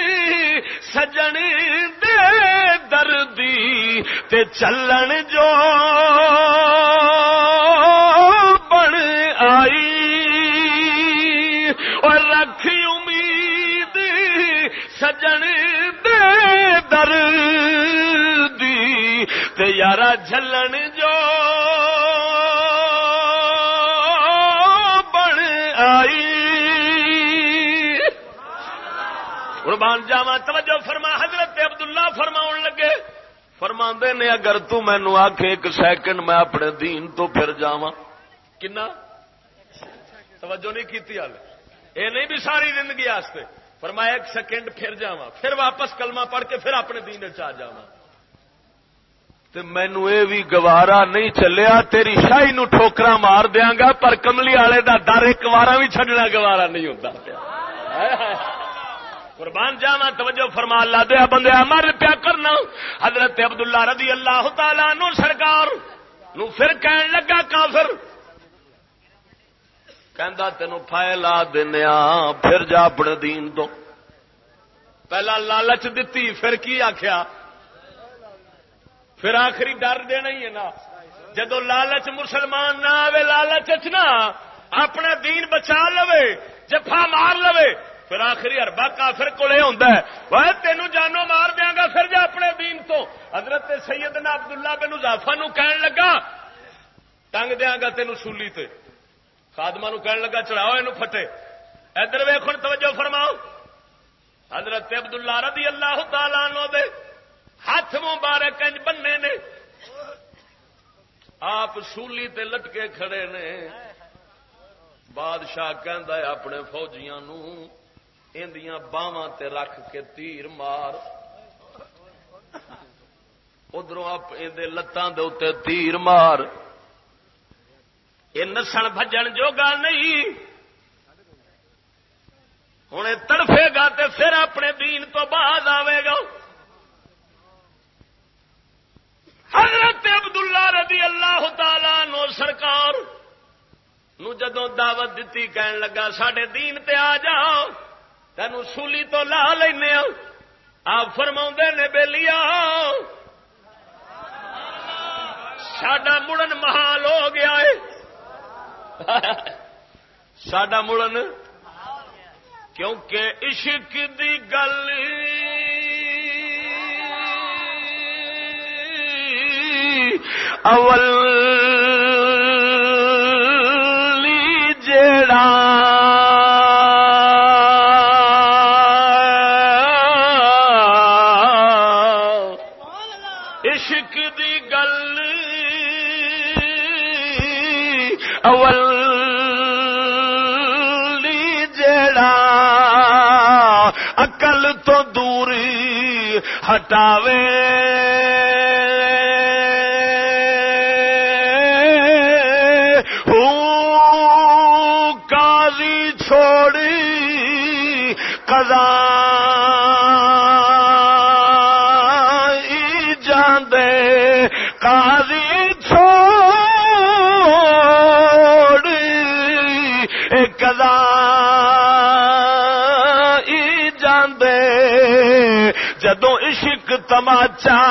سجن دے دردی تے چلن جو۔ سجن دے در دی تے یارا جلن جو بن آئی۔ قربان جاوا توجہ فرما، حضرت عبداللہ فرماؤن لگے فرما نے، اگر تو مینو آخ ایک سیکنڈ میں اپنے دین تو پھر جاوا کنا؟ توجہ نہیں کی ہل یہ نہیں بھی ساری زندگی آستے۔ فرمایا ایک سیکنڈ پھر جا پھر واپس کلمہ پڑھ کے پھر اپنے دین چ جا مینو یہ بھی گوارا نہیں چلیا، تیری شاہی نو ٹھوکرا مار دیا گا، پر کملی والے دا در ایک بار بھی چڈنا گوارا نہیں ہوتا قربان جاوا توجہ فرما اللہ دیا بندے مر پیا کرنا۔ حضرت عبداللہ رضی اللہ تعالی نو سرکار نو پھر کہن لگا کافر۔ کہندا تینوں پھائلا دنیا پھر جا اپنے دین تو پہلا لالچ دتی پھر کی آخیا پھر آخری ڈر دینا ہی ہے نا جدو لالچ مسلمان نہ آئے لالچ نا اپنا دین بچا لو جفا مار لو پھر آخری اربا کافر کولے ہوتا ہے وہ تینوں جانو مار دیا گا پھر جا اپنے دین تو حضرت سیدنا عبداللہ بن اضافہ نو کہن لگا ٹنگ دیا گا تینوں سولی تے خادمہ نو کہن لگا، چڑھاؤ یہ پھٹے۔ ادھر ویخ توجہ فرماؤ۔ حضرت عبداللہ رضی اللہ تعالی نو دے ہاتھ مبارک انج بننے نے۔ آپ سولی تے لٹکے کھڑے نے۔ بادشاہ ہے، اپنے فوجیاں نو اندیاں باواں تے رکھ کے تیر مار۔ ادھر آپ لتاں دے اتنے تیر مار۔ یہ نسن بجن جوگا نہیں۔ ہوں تڑفے گا تے پھر اپنے دین تو بعد آئے گا۔ حضرت عبداللہ رضی اللہ تعالی نو سرکار نو جدو دعوت دیتی کہن لگا سڈے دین تے آ جاؤ تینو سولی تو لا لینا آپ فرما نے بے لیا سڈا مڑن محال ہو گیا ہے۔ ساڈا مڑن۔ کیونکہ عشق دی گل۔ اول ہٹاوے۔ تماچا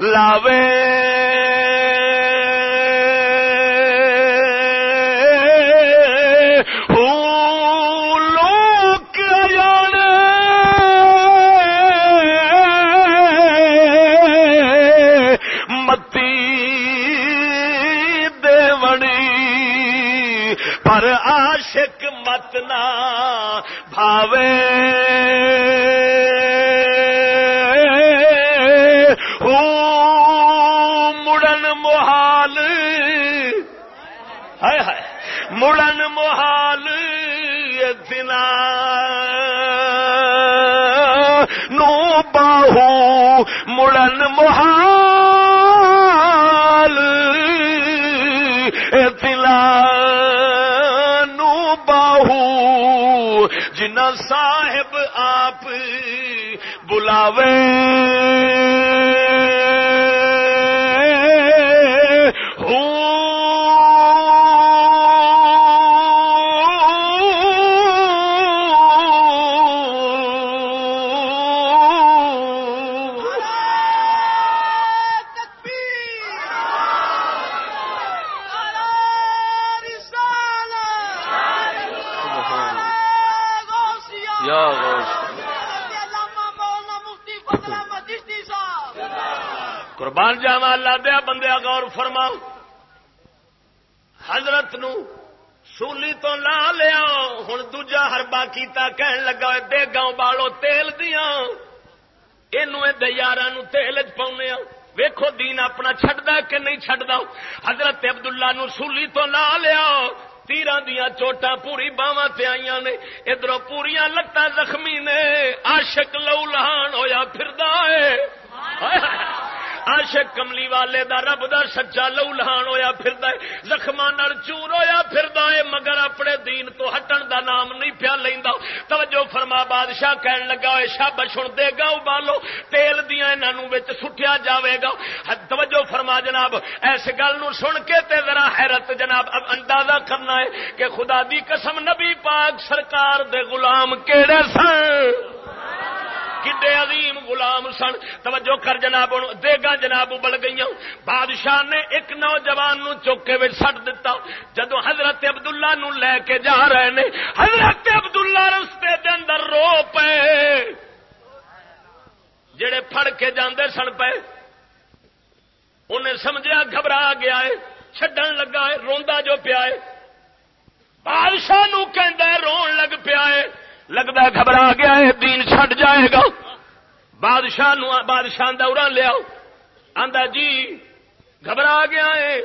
لاوے۔ متی پر عاشق مت نہ محال دلا نو باہو جنا صاحب آپ بلاوے۔ قربان جاوا اللہ دیا بندیا غور فرماؤ۔ حضرت نو سولی تو لا لیا ہوں دوجا ہربا کیتا، کہن لگا دے گاؤں بالو تیل دیا یار تیل چ پاؤنے ویکو دین اپنا چڈا کہ نہیں چڈا حضرت عبداللہ نو سولی تو لا لیا۔ تیران دیا چوٹا پوری باوا آئی نے۔ ادھر پوریا لتان زخمی نے۔ آشک لو لہان ہوا پھر عاشق کملی والے دا رب دا سچا لو لہان ہویا پھردا ہے، زخماں نال چور ہویا پھردا ہے، مگر اپنے دین تو ہٹن دا نام نہیں پیا لیندا۔ توجہ فرما، بادشاہ کہن لگا، اے شابش ہن دے گا ابالو، تیل دیاں انہاں نو وچ سٹیا جاوے گا۔ توجہ فرما جناب، اس گل نو سن کے تے ذرا حیرت جناب اب اندازہ کرنا ہے کہ خدا دی قسم نبی پاک سرکار دے غلام کیڑے سن؟ کڈے عظیم غلام سن توجہ کر جناب دے گا جناب ابل گئی بادشاہ نے ایک نوجوان نو چوکے میں سٹ دتا جدو حضرت عبداللہ نو لے کے جا رہے نے حضرت عبداللہ رستے دے اندر رو پے جڑے پھڑ کے جاندے سن پے انہیں سمجھا گھبرا گیا ہے چڈن لگا ہے روندا جو پیا ہے بادشاہ نو کہ رون لگ پیا ہے لگتا گھبرا گیا ہے، دین چھڈ جائے گا۔ بادشاہ بادشاہ دورا لیا آندا جی گھبرا گیا ہے۔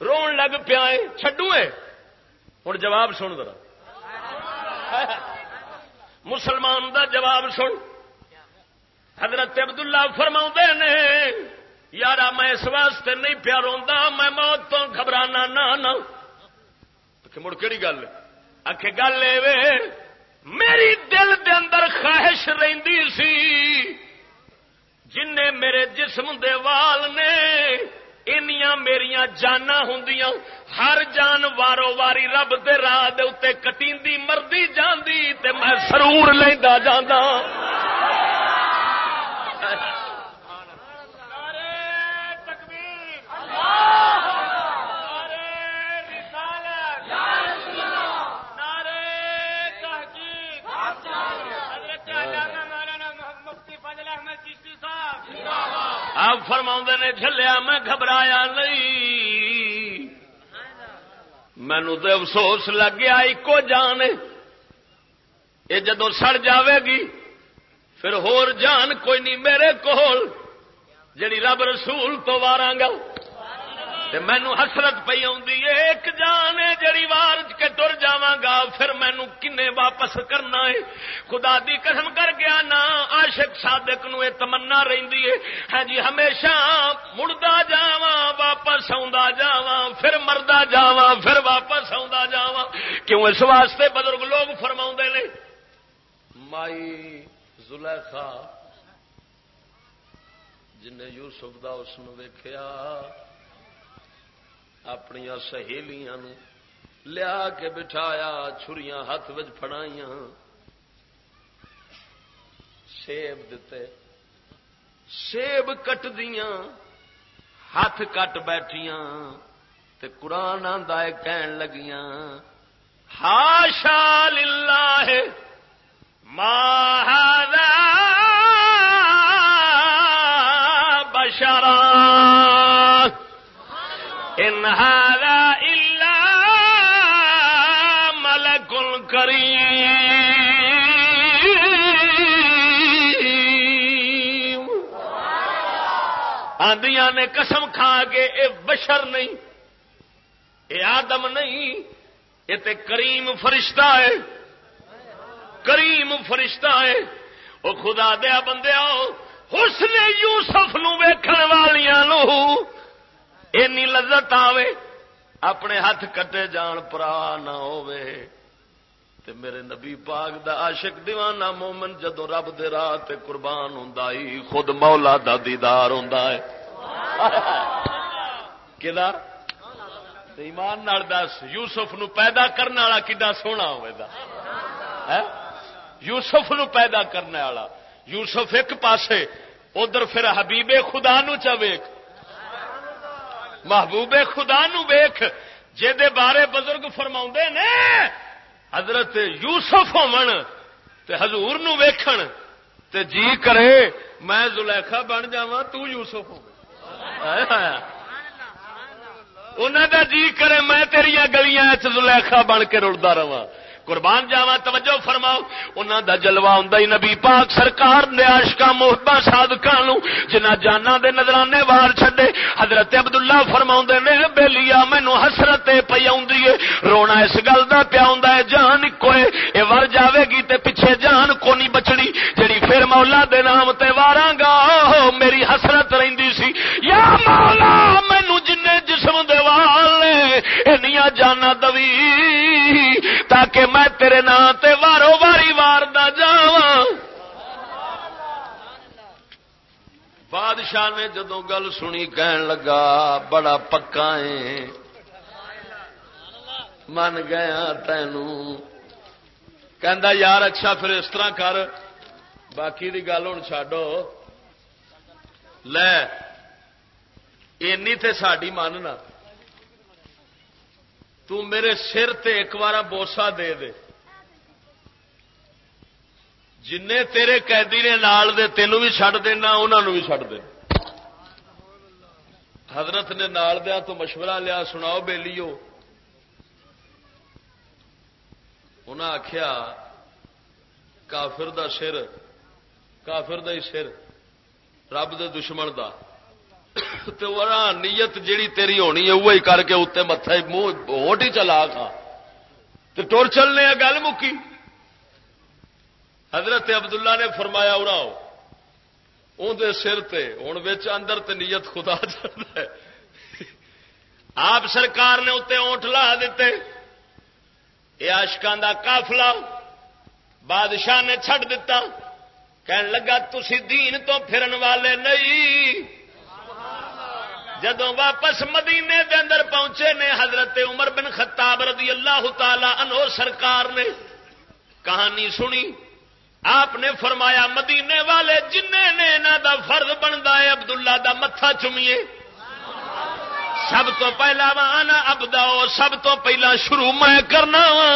رون لگ پیا ہے۔ چڈو ہے۔ ہوں جواب سن ذرا۔ مسلمان دا جواب سن۔ حضرت عبداللہ فرما نے یار میں اس واسطے نہیں پیا روا میں موت تو گھبرانا نہ مڑ کہڑی گل آ گل میری دل دے اندر خواہش رہندی سی۔ جن میرے جسم دے وال نے انیاں میریاں جانا ہوں ہر جان وارو واری رب دے راہ دے اتے کٹیندی مردی جاندی تے میں سرور لینا جانا آپ فرما نے چلیا میں گھبرایا نہیں۔ مینو تو افسوس لگ گیا، ایکو جان یہ جدو سڑ جاوے گی، پھر ہور جان کوئی نہیں میرے کول جڑی رب رسول تو وارا گا مینو حسرت پی ایک جان ہے جڑی وار کے تر جا گا، پھر مینو کن واپس کرنا ہے۔ خدا دی قسم کر گیا نا آشک صادق نو یہ تمنا رہی ہے۔ ہاں جی ہمیشہ مڑتا جا واپس آ جا پھر مردا جا پھر واپس آ جا کیوں اس واسطے بزرگ لوگ فرما نے؟ مائی زلیخا جن یوسف دا اس ویخیا اپنی سہیلیاں لیا کے بٹھایا، چھریاں ہاتھ بچ فڑائی سیب دیتے سیب کٹ دیا ہاتھ کٹ بیٹھیاں تے قرآن آدھا کہن لگیاں ہاشا للہ ماہ بشرا۔ هذا الا ملك کریم آدیا نے قسم کھا کے اے بشر نہیں، اے آدم نہیں یہ تے کریم فرشتہ ہے، کریم فرشتہ ہے۔ وہ خدا دیا بندے آؤ حسن یوسف نو ویکھن والیاں نو اینی لذت آوے اپنے ہاتھ کٹے جان پرا نہ تے میرے نبی پاک دا عاشق دیوانہ مومن جدو رب دے راہ تے قربان ہوں خود مولا دا دیدار ہوں کدا ایمان نال دس یوسف نو پیدا کرنے والا کڈا سونا ہوا یوسف نو پیدا کرنے والا یوسف ایک پاسے ادھر پھر حبیب خدا نو چویک محبوب خدا نو ویخ جے بارے بزرگ فرما نے، حضرت یوسف تے حضور نو ویکھن تے جی کرے، میں زلیخا بن جا تو یوسف ہو انہوں کا جی کرے، میں تیریا گلیاں چلیخا بن کے رڑتا رہا قربان جاوا توجہ فرماؤ۔ انہوں دا جلوا ہوں ہی نبی پاک سرکار نے آشکا محبا سادکا جنہ جانا دے نظرانے وار چھڈے۔ حضرت عبداللہ فرما نے، بے لیا مینو حسرت پی آئی رونا اس گل کا پیا ہے جان کوئے اے۔ ور جاوے گی تے پیچھے جان کو نہیں بچنی جڑی پھر مولا دے نام تے واراں گا میری حسرت رہندی سی۔ یا مولا مینو جن والے اینیاں جانا دوی، تاکہ میں تیرے نام تے وارو واری وار جا بادشاہ نے جدو گل سنی، کہن لگا، بڑا پکا ہے من گیا تینوں کہ یار اچھا پھر اس طرح کر۔ باقی دی گل ہوں چڈو لے، اینی تے ساڈی ماننا تو میرے سر تے ایک بار بوسا دے دے۔ جن تیرے قیدی نے نال دے تینوں بھی چڈ دینا انہوں بھی چڈ دے حضرت نے نال دیا تو مشورہ لیا، سناؤ بے لیو انہیں آخیا کافر دا سر، کافر دا ہی سر، رب دے دشمن دا۔ نیت جیڑی تیری ہونی ہے وہی کر کے اتنے مت منہ ہوٹ ہی چلا کھا۔ تو ٹور چلنے گل مکی۔ حضرت عبداللہ نے فرمایا اڑاؤ اندر سر تے ہوں اندر تے نیت خدا ہے۔ آپ سرکار نے اتنے اونٹ لا دیتے۔ یہ آشکان کا کافلا بادشاہ نے چھڈ دتا۔ کہن لگا تھی دین تو پھرن والے نہیں۔ جدو واپس مدینے دے اندر پہنچے نے حضرت عمر بن خطاب رضی اللہ تعالی انو سرکار نے کہانی سنی۔ آپ نے فرمایا، مدینے والے جن نے دا فرض بنتا ہے، عبداللہ دا متھا چومیے سب تو پہلا وانا ابدا سب تو پہلا شروع میں کرنا۔ وا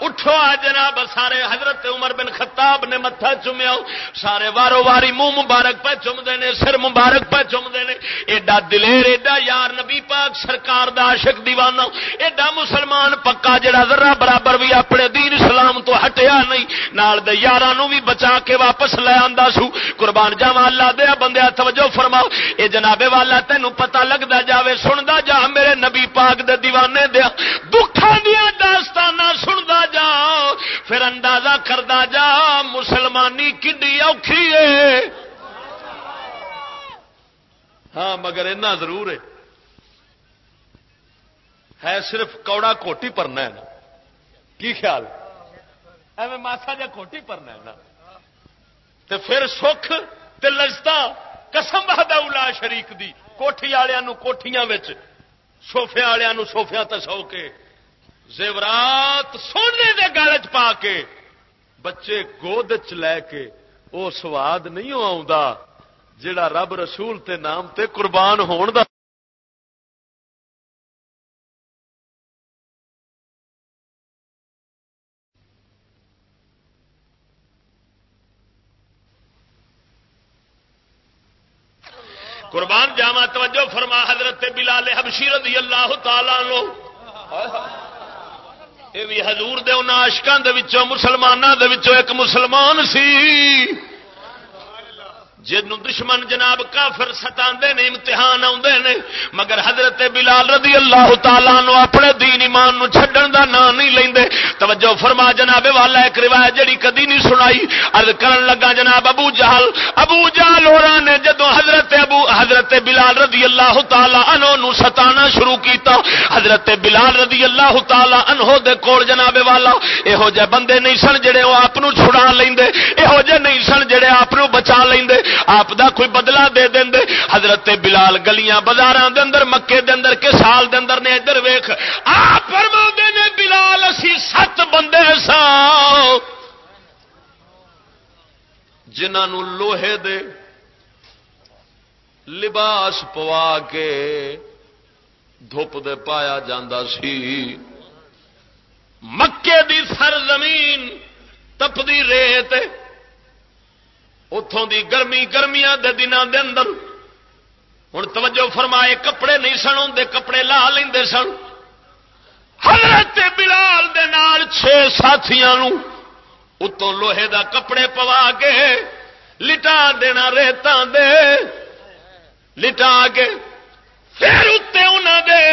اٹھو آ جناب، سارے حضرت عمر بن خطاب نے متھا چومیا، سارے وارو واری منہ مبارک پہ چومتے ہیں سر مبارک پہ چومتے ہیں ایڈا دلیر، ایڈا یار نبی پاک سرکار دا عاشق دیوانہ، ایڈا مسلمان پکا جڑا ذرا برابر بھی اپنے دین اسلام تو ہٹیا نہیں، نال دے یاراں بھی بچا کے واپس لے آندا سو۔ قربان جاواں اللہ دے بندے، توجہ فرماؤ۔ اے جناب والا تینوں پتہ لگدا جاوے، سندا جا میرے نبی پاک دے دیوانے دیا۔ دکھاں دیا داستاناں، سندا جا پھر اندازہ کردا جا مسلمانی کنڈی اوکھی ہے۔ ہاں مگر اتنا ضرور ہے۔ ہے صرف کوڑا کوٹی پرنا ہے نا۔ کی خیال؟ ایویں ماسا جا کوٹی پرنا ہے نا۔ تے پھر سکھ تے لذتا قسم بہدا الا شریک دی۔ کوٹھی والوں کوٹیاں سوفے والوں سوفیا تے سو کے۔ زیورات سونے دے گل چ پا کے بچے گود چ لے کے وہ سواد نہیں آ جڑا رب رسول تے نام تے قربان ہون دا قربان جاوا توجہ فرما حضرت بلال حبشی رضی اللہ تعالی لو یہ بھی ہزور دشکان مسلمانوں کے ایک مسلمان سی۔ جن دشمن جناب کافر ستا نے، امتحان آدھے نے، مگر حضرت بلال رضی اللہ تعالیٰ نو اپنے دین ایمان نو چھڈن دا نام نہیں لیندے۔ توجہ فرما جناب والا، ایک روایت جڑی کدی نہیں سنائی۔ عرض کرن لگا جناب ابو جہل۔ ابو جہل اور نے جدو حضرت ابو، حضرت بلال رضی اللہ تعالیٰ انہوں نو ستانا شروع کیتا، حضرت بلال رضی اللہ تعالیٰ انہوں دے کول جناب والا یہو جہ بندے نہیں سن جڑے وہ آپ چھڑا لیندے یہو جہ نہیں سن جڑے آپ بچا لیندے۔ آپ دا کوئی بدلا دے دیں دے حضرت بلال گلیاں بازار دے اندر، مکے دے اندر کے سال دے اندر نے ادھر ویخ آپ نے بلال، اسی سات بندے سا جنہوں لوہے دے لباس پوا کے دھوپ دے پایا جاندہ سی۔ مکے دی سر زمین تپدی ریت اتوں دی گرمی گرمیاں دے دنوں دے اندر۔ ہوں توجہ فرمائے، کپڑے نہیں سن ہوں کپڑے لا لے سن۔ حضرت بلال دے نال چھ ساتھیاں اتوں لوہے دا کپڑے پوا کے لٹا دینا ریتا دے۔ لٹا کے پھر اتنے انہوں دے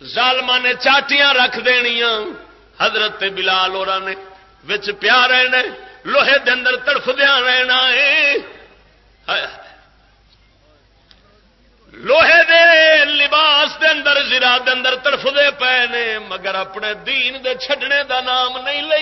ظالما نے چاٹیاں رکھ دنیا حضرت بلال اور نے وچ پیا رہنا لوہے دے اندر تڑف دیا رہنا ہے۔ لوہے دے لباس دے اندر، زرا دے اندر تڑف دے پے نے، مگر اپنے دین دے چھڈنے دا نام نہیں لے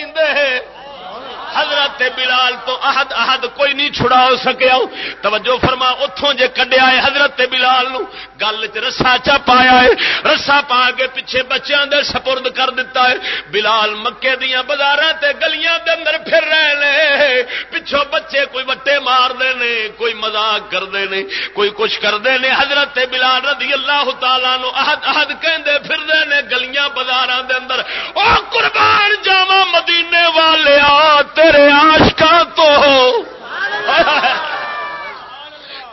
حضرت بلال تو احد احد کوئی نہیں چھڑا ہو سکیا۔ توجہ فرما اتوں جے کڈیا ہے حضرت بلال نو، گل چ رسا چا پایا ہے۔ رسا پا کے پیچھے بچیاں دے سپرد کر دیتا ہے۔ بلال مکے دیا بازار گلیاں دے اندر پھر رہے لے۔ پچھوں بچے کوئی وٹے مار دے نے، کوئی مزاق کرتے ہیں کوئی کچھ کرتے ہیں حضرت بلال رضی اللہ تعالی نو احد احد کہندے پھر دے نے گلیاں بازار دے اندر۔ او قربان جاوا مدینے والے آتے تیرے آشکا تو۔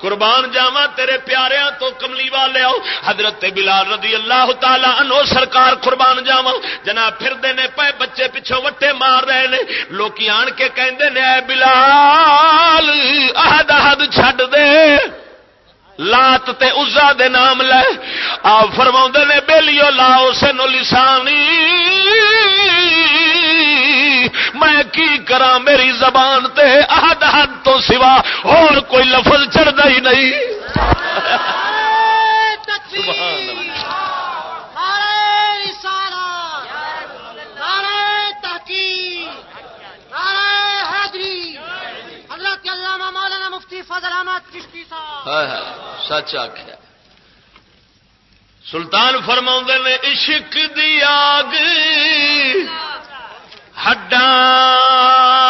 قربان جاوا تیرے پیاریاں تو کملی والے آؤ۔ حضرت بلال رضی اللہ تعالی انو سرکار قربان جاوا جناب پھر نے پے بچے پچھوں وٹے مار رہے نے۔ لوکی آن کے کہندے نے، اے بلال، احد احد چھڈ دے۔ لات تے عزا دے نام لے۔ آ فرما نے، بیلیو، لاؤ سنو لسانی۔ میں کی کرا میری زبان تے؟ احد حد تو سوا اور کوئی لفظ چڑھتا ہی نہیں۔ سچ آخیا سلطان فرما نے، عشق دی آگ ہڈاں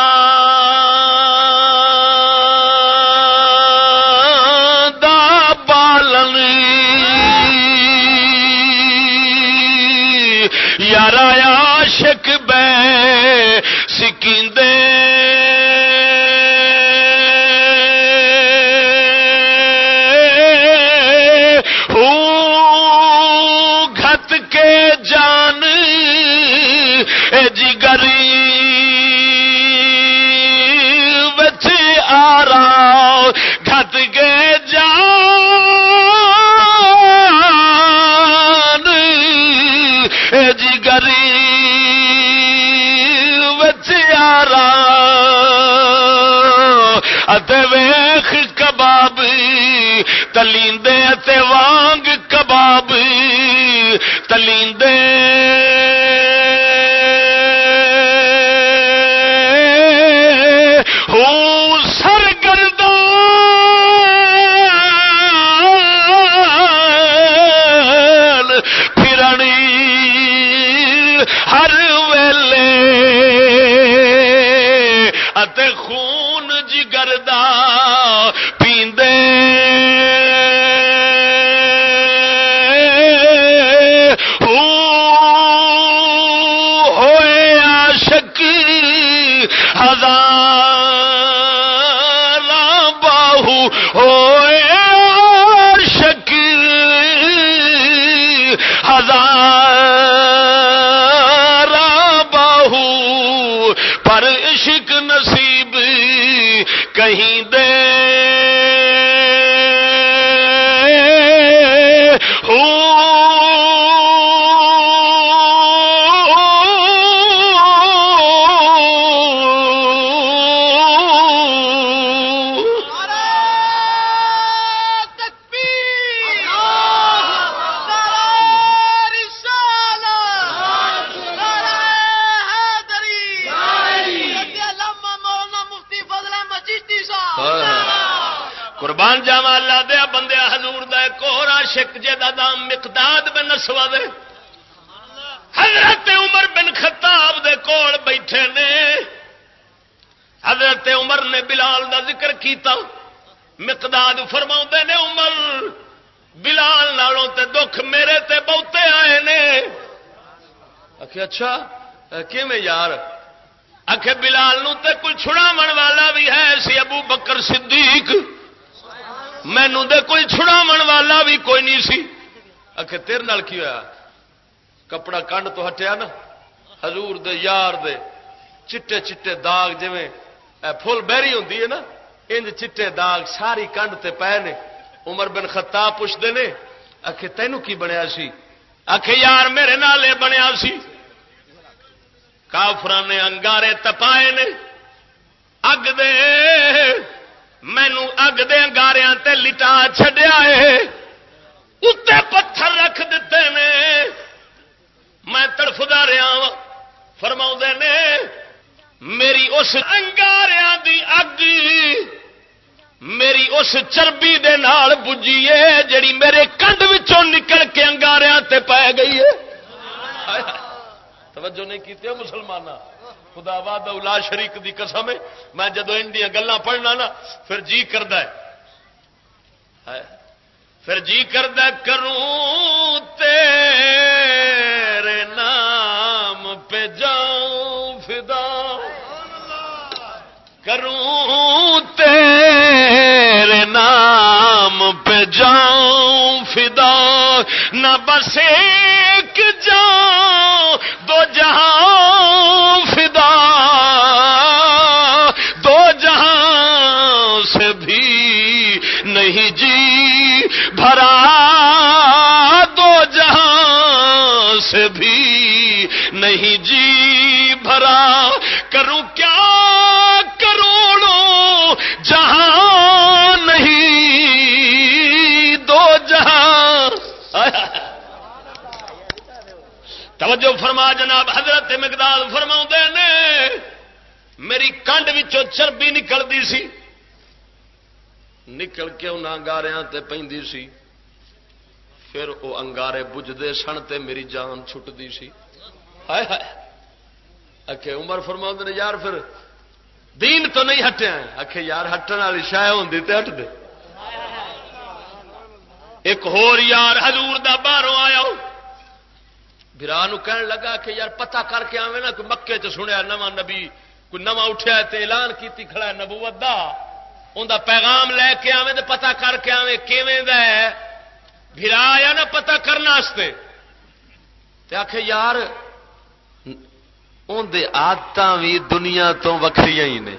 عمر نے بلال دا ذکر کیتا، مقداد فرما نے، عمر، بلال نالوں تے دکھ میرے تے بہتے آئے نے۔ آخیا اچھا کیویں یار؟ آخ بلال نو تے کوئی چھڑاو والا بھی ہے، سی ابو بکر صدیق۔ مینو دے کوئی چھڑاو والا بھی کوئی نہیں سی۔ آخ تیر نال کی ہویا؟ کپڑا کنڈ تو ہٹیا نا؟ حضور دے، یار دے، چٹے چٹے داغ جویں فل بہری ہوں نا، انج چٹے داغ ساری کنڈ تے پے نے۔ عمر بن خطاب پوچھتے نے آخ تینوں کی بنیا سی؟ آخ یار میرے نال بنیا سی۔ کافر نے انگارے تپائے نے۔ اگ دے مینو اگ دے انگاریا تے لٹا چڈیا ہے۔ اتنے پتھر رکھ دیتے نے۔ میں تڑفدا رہا فرما نے میری اس انگاریا دی اگ میری اس چربی دے نال بجی ہے جڑی میرے کنڈ وچوں نکل کے انگاریا تے پی گئی ہے۔ توجہ نہیں کی مسلمان خدا باد الا شریک دی قسم ہے۔ میں جدو ان گلا پڑھنا نا، پھر جی کرد پھر جی کرد کروں تیرے کروں تیرے نام پہ جاؤں فدا۔ نہ بس ایک جاؤں، دو جہاں فدا۔ دو جہاں سے بھی نہیں جی بھرا۔ دو جہاں سے بھی نہیں جی بھرا۔ کروں توجہ فرما جناب، حضرت مقدال فرما نے، میری کنڈ چربی نکلتی سی۔ نکل کے ان انگاریا پی سی۔ پھر وہ انگارے بجتے سن تے میری جان چھٹتی سی۔ اکھے عمر فرما نے، یار پھر دین تو نہیں ہٹیا اکھے یار، ہٹن والی شاید ہوں تو ہٹ دے ایک ہور یار حضور دا باہروں آیا برا کہن لگا کہ یار پتہ کر کے آوے نا، کوئی مکے چ سنیا نواں نبی، کوئی نواں اٹھیا تے اعلان کیتی کھڑا ہے نبوت دا۔ ان دا پیغام لے کے آوے تے پتہ کر کے آوے کیویں دا ہے۔ آیا نا پتہ کرنا واسطے۔ تے آکھے یار ان دے بھی دنیا تو وکھریاں ہی نے۔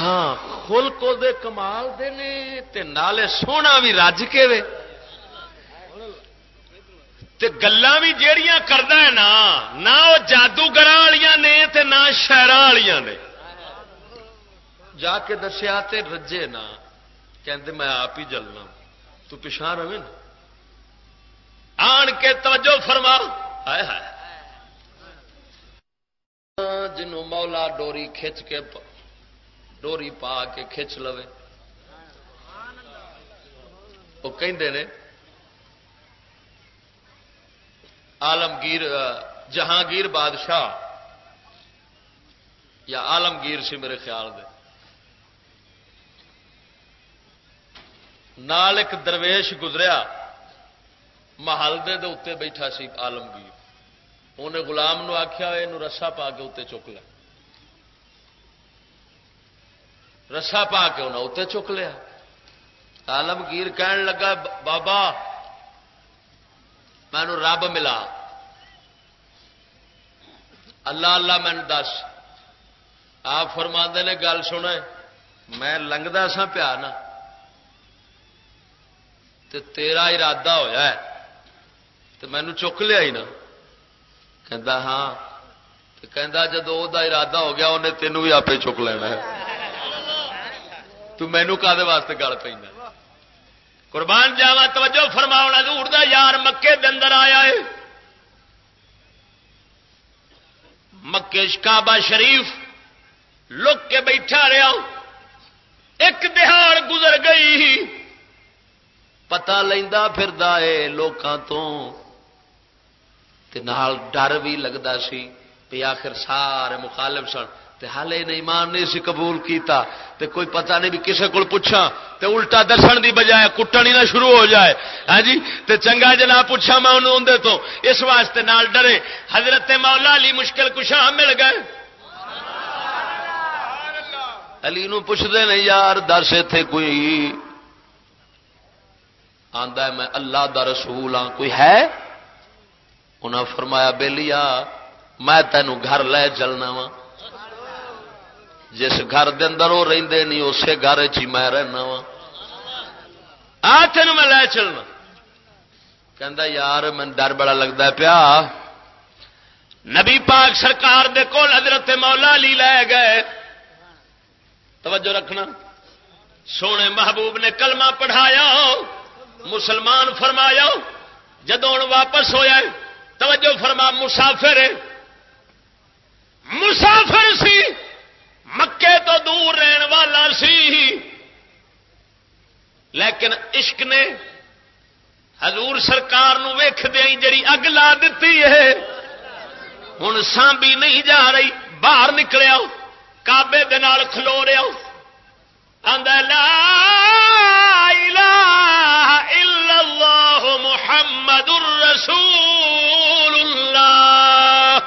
ہاں خلق دے کمال دے نے تے نالے سونا بھی رج کے وے۔ گلا بھی جہیا کرتا ہے نا نہ وہ جادوگر والیا نے تے نہ شہر والیا نے۔ جا کے دسیا تے رجے نا کہ میں آپ ہی جلنا۔ تو پچھا رہے نا۔ آن کے توجہ فرما ہائے ہائے۔ جنوں مولا ڈوری کھچ کے ڈوری پا کے کھچ لو وہ کہندے نے آلمگیر جہانگیر بادشاہ، یا آلمگیر سی میرے خیال دے۔ نال ایک درویش گزریا، محل دے دے اتنے بیٹھا سی آلمگیر انہیں گلام نو آخیا یہ رسا پا کے اتنے چک لیا۔ رسا پا کے انہیں اتنے چک لیا۔ آلمگیر کہن لگا، بابا مینو رب ملا۔ اللہ اللہ مین دس۔ آپ فرما نے گل سنے میں لنگتا سا پیا نا۔ تے تیرا ارادہ ہوا تو مینو چک لیا ہی نا۔ کہ ہاں۔ جدو ارادہ ہو گیا انہیں تینوں بھی آپ چک لینا ہے۔ تو مینو کا واسطے گل پہ قربان جاوا، توجہ فرماؤنا دور دا یار مکے دے اندر آیا ہے۔ مکے کعبہ شریف لک کے بیٹھا رہا۔ ایک دہاڑ گزر گئی۔ پتا لینا پھر لوکاں تو ڈر بھی لگتا سی۔ پہ آخر سارے مخالف سن۔ تے حالے نے ایمان نہیں سی قبول کیتا، تے کوئی پتہ نہیں بھی کسے کو پوچھا تے الٹا دسن دی بجائے کٹن ہی نہ شروع ہو جائے۔ ہاں جی؟ تے چنگا جنا پوچھا میں انہوں اندر تو، اس واسطے نال ڈرے۔ حضرت مولا علی مشکل کشا مل گئے۔ علی نو پوچھتے نہیں یار دس اتے کوئی آندا ہے، میں اللہ دا رسول ہاں کوئی ہے؟ انہاں فرمایا بے لیا میں تینوں گھر لے چلنا وا جس گھر دے اندر وہ رہندے نہیں اسی گھر چ میں رہنا وا۔ آ تین میں لے چلنا۔ کہ یار من ڈر بڑا لگتا پیا۔ نبی پاک سرکار دے کول حضرت مولا علی لے گئے۔ توجہ رکھنا۔ سونے محبوب نے کلمہ پڑھایا، مسلمان فرمایا جدو ہوں واپس ہویا توجہ فرما، مسافر مسافر سی مکے تو دور رہن والا سی لیکن عشق نے حضور سرکار ویخ دیا جی اگ لا دیتی ہے۔ ہوں سانبی نہیں جا رہی باہر نکلیا کابے دال کھلو رہا لا الہ الا اللہ محمد الرسول اللہ۔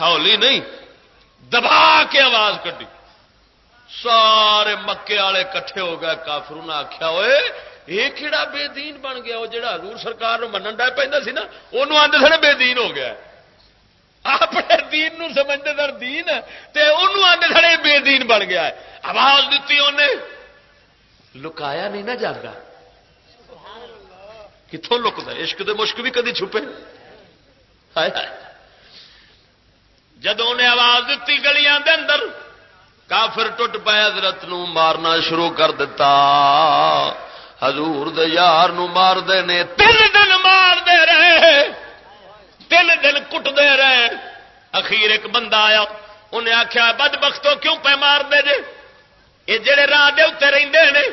ہولی نہیں دبا کے آواز کٹی سارے مکے والے کٹھے ہو گئے کافر نے آخیا ہوئے یہ کہڑا بے دین بن گیا؟ وہ جڑا حضور سرکار منن ڈا پہ سی نا وہ آدھے سر بے دین ہو گیا۔ اپنے دین نو سمجھتے سر دین، تے انہوں آدھے سڑے بے دین بن گیا ہے۔ آواز دیتی انہیں لکایا نہیں نہ جاگا۔ کتوں لکتا عشق دے مشک بھی کدی چھپے۔ جدو نے آواز دیتی گلیاں دے اندر کافر ٹوٹ پے، حضرت نو مارنا شروع کر دیتا حضور دے یار نو مار دے نے تین دن مار دے رہے، تین دن کٹ دے رہے۔ اخیر ایک بندہ آیا، انہیں آخیا بد بختو کیوں پہ مار دے جے؟ یہ جڑے راہ دے اتنے رہتے ہیں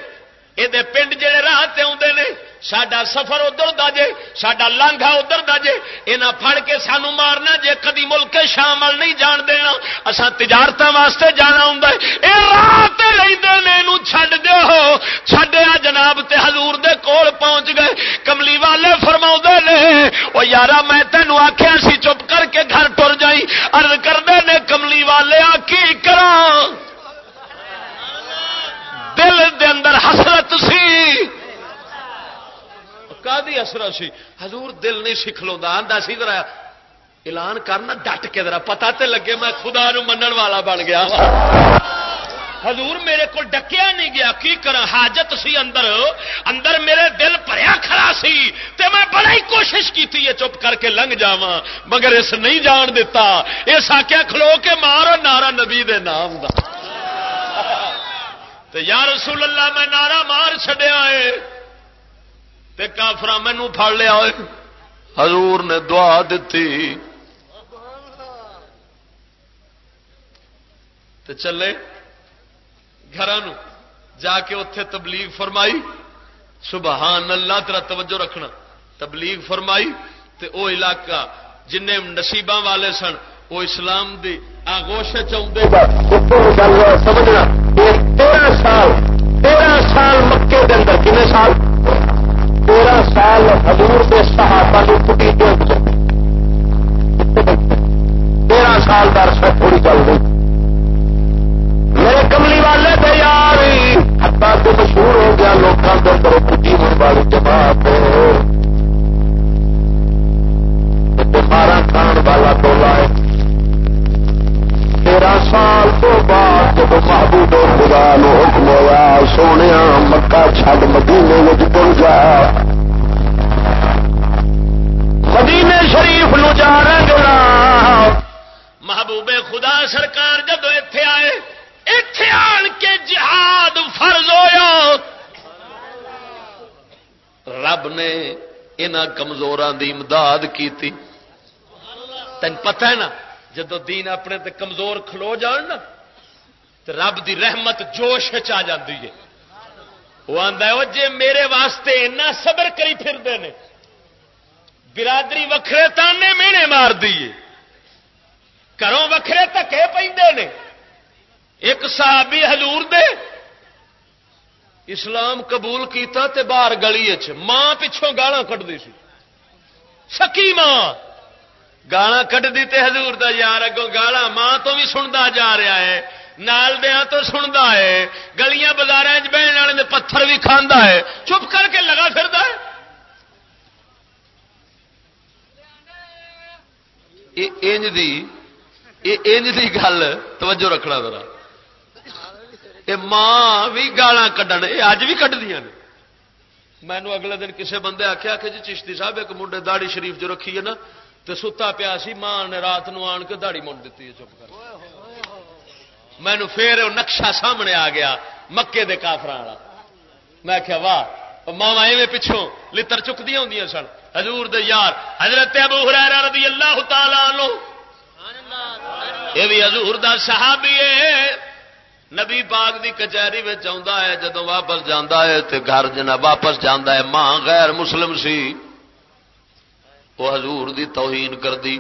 یہ پنڈ جڑے راہ تے آتے ہیں سڈا سفر ادھر دا جے سڈا لانگا ادھر دا جے یہاں پھڑ کے سانو مارنا جے، کدی ملک شامل نہیں جان دینا۔ اصا تجارت واسطے جانا ہوں یہ رات رہتے چھڈ دو چھڈیا جناب تے حضور دے کول پہنچ گئے۔ کملی والے فرما نے وہ یار میں تینوں آخیا سی، چپ کر کے گھر ٹر جائی۔ ارد کرتے نے، کملی والے آ کی کرا دل دے اندر حسرت سی۔ دی اثر سی حضور دل نہیں سکھلو آتا سی ذرا اعلان کرنا ڈٹ کے ذرا پتا تے لگے میں خدا نو منن والا بن گیا حضور میرے کو ڈکیا نہیں گیا کی کرا حاجت سی اندر اندر میرے دل پریا کھڑا سی تے میں بڑی کوشش کی تھی یہ چپ کر کے لنگ جا مگر اس نہیں جان دیتا اس آخیا کھلو کے مارو نارا نبی دے نام دا تے یا رسول اللہ میں نارا مار چڈیا ہے تے کافر مینو پڑ لیا ہوئے۔ حضور نے دعا دیتی تے چلے گھر جا کے اتے تبلیغ فرمائی۔ سبحان اللہ تیرا توجہ رکھنا۔ تبلیغ فرمائی تے او علاقہ جن نصیب والے سن وہ اسلام دی آگوش چاہتے سمجھنا۔ تیرہ سال تیرہ سال مکے دے اندر، کنے سال؟ سال حضور کے صحابہ نے کٹی دے تیرہ سال در سے کمزوراں دی امداد کی تین پتہ ہے نا، جدو دین اپنے تے کمزور کھلو جان نا تو رب دی رحمت جوش آ جاتی ہے۔ وہ آتا ہے جی میرے واسطے اینا صبر کری پھرتے ہیں برادری وکھرے تانے مینے مار دیے گھروں وکھرے تکے پہ ایک صحابی حضور دے اسلام قبول کیتا تے باہر گلی ماں پچھوں گالا کٹتی سی۔ سکی ماں گالا کٹتی تے حضور دا یار اگوں گالا ماں تو بھی سنتا جا رہا ہے، نال دیا تو سنتا ہے، گلیاں بازار بہن والے پتھر بھی کھانا ہے۔ چپ کر کے لگا پھر دی گل، توجہ رکھنا ذرا۔ یہ ماں بھی گالا کھڈن یہ اج بھی کٹدیا نے۔ مینو اگلے دن کسے بندے آخیا کہ جی چشتی صاحب، ایک منڈے داڑی شریف جو رکھی ہے نا تو ستا پیا سی، ماں نے رات نو آن کے داڑی منڈ دیتی ہے چپ کر۔ مینو پھر نقشہ سامنے آ گیا، مکے دے کافر والا۔ میں کیا واہ ماوا ایویں پچھوں لتر چکتی ہوں سن۔ حضور دے یار، حضرت ابو ہریرہ رضی اللہ تعالی عنہ۔ یہ بھی حضور دا صحابی ہے۔ نبی پاک دی کچہری میں چاہتا ہے جدو واپس جانا ہے تو گھر جنا واپس جانا ہے، ماں غیر مسلم سی۔ وہ حضور دی توہین کر دی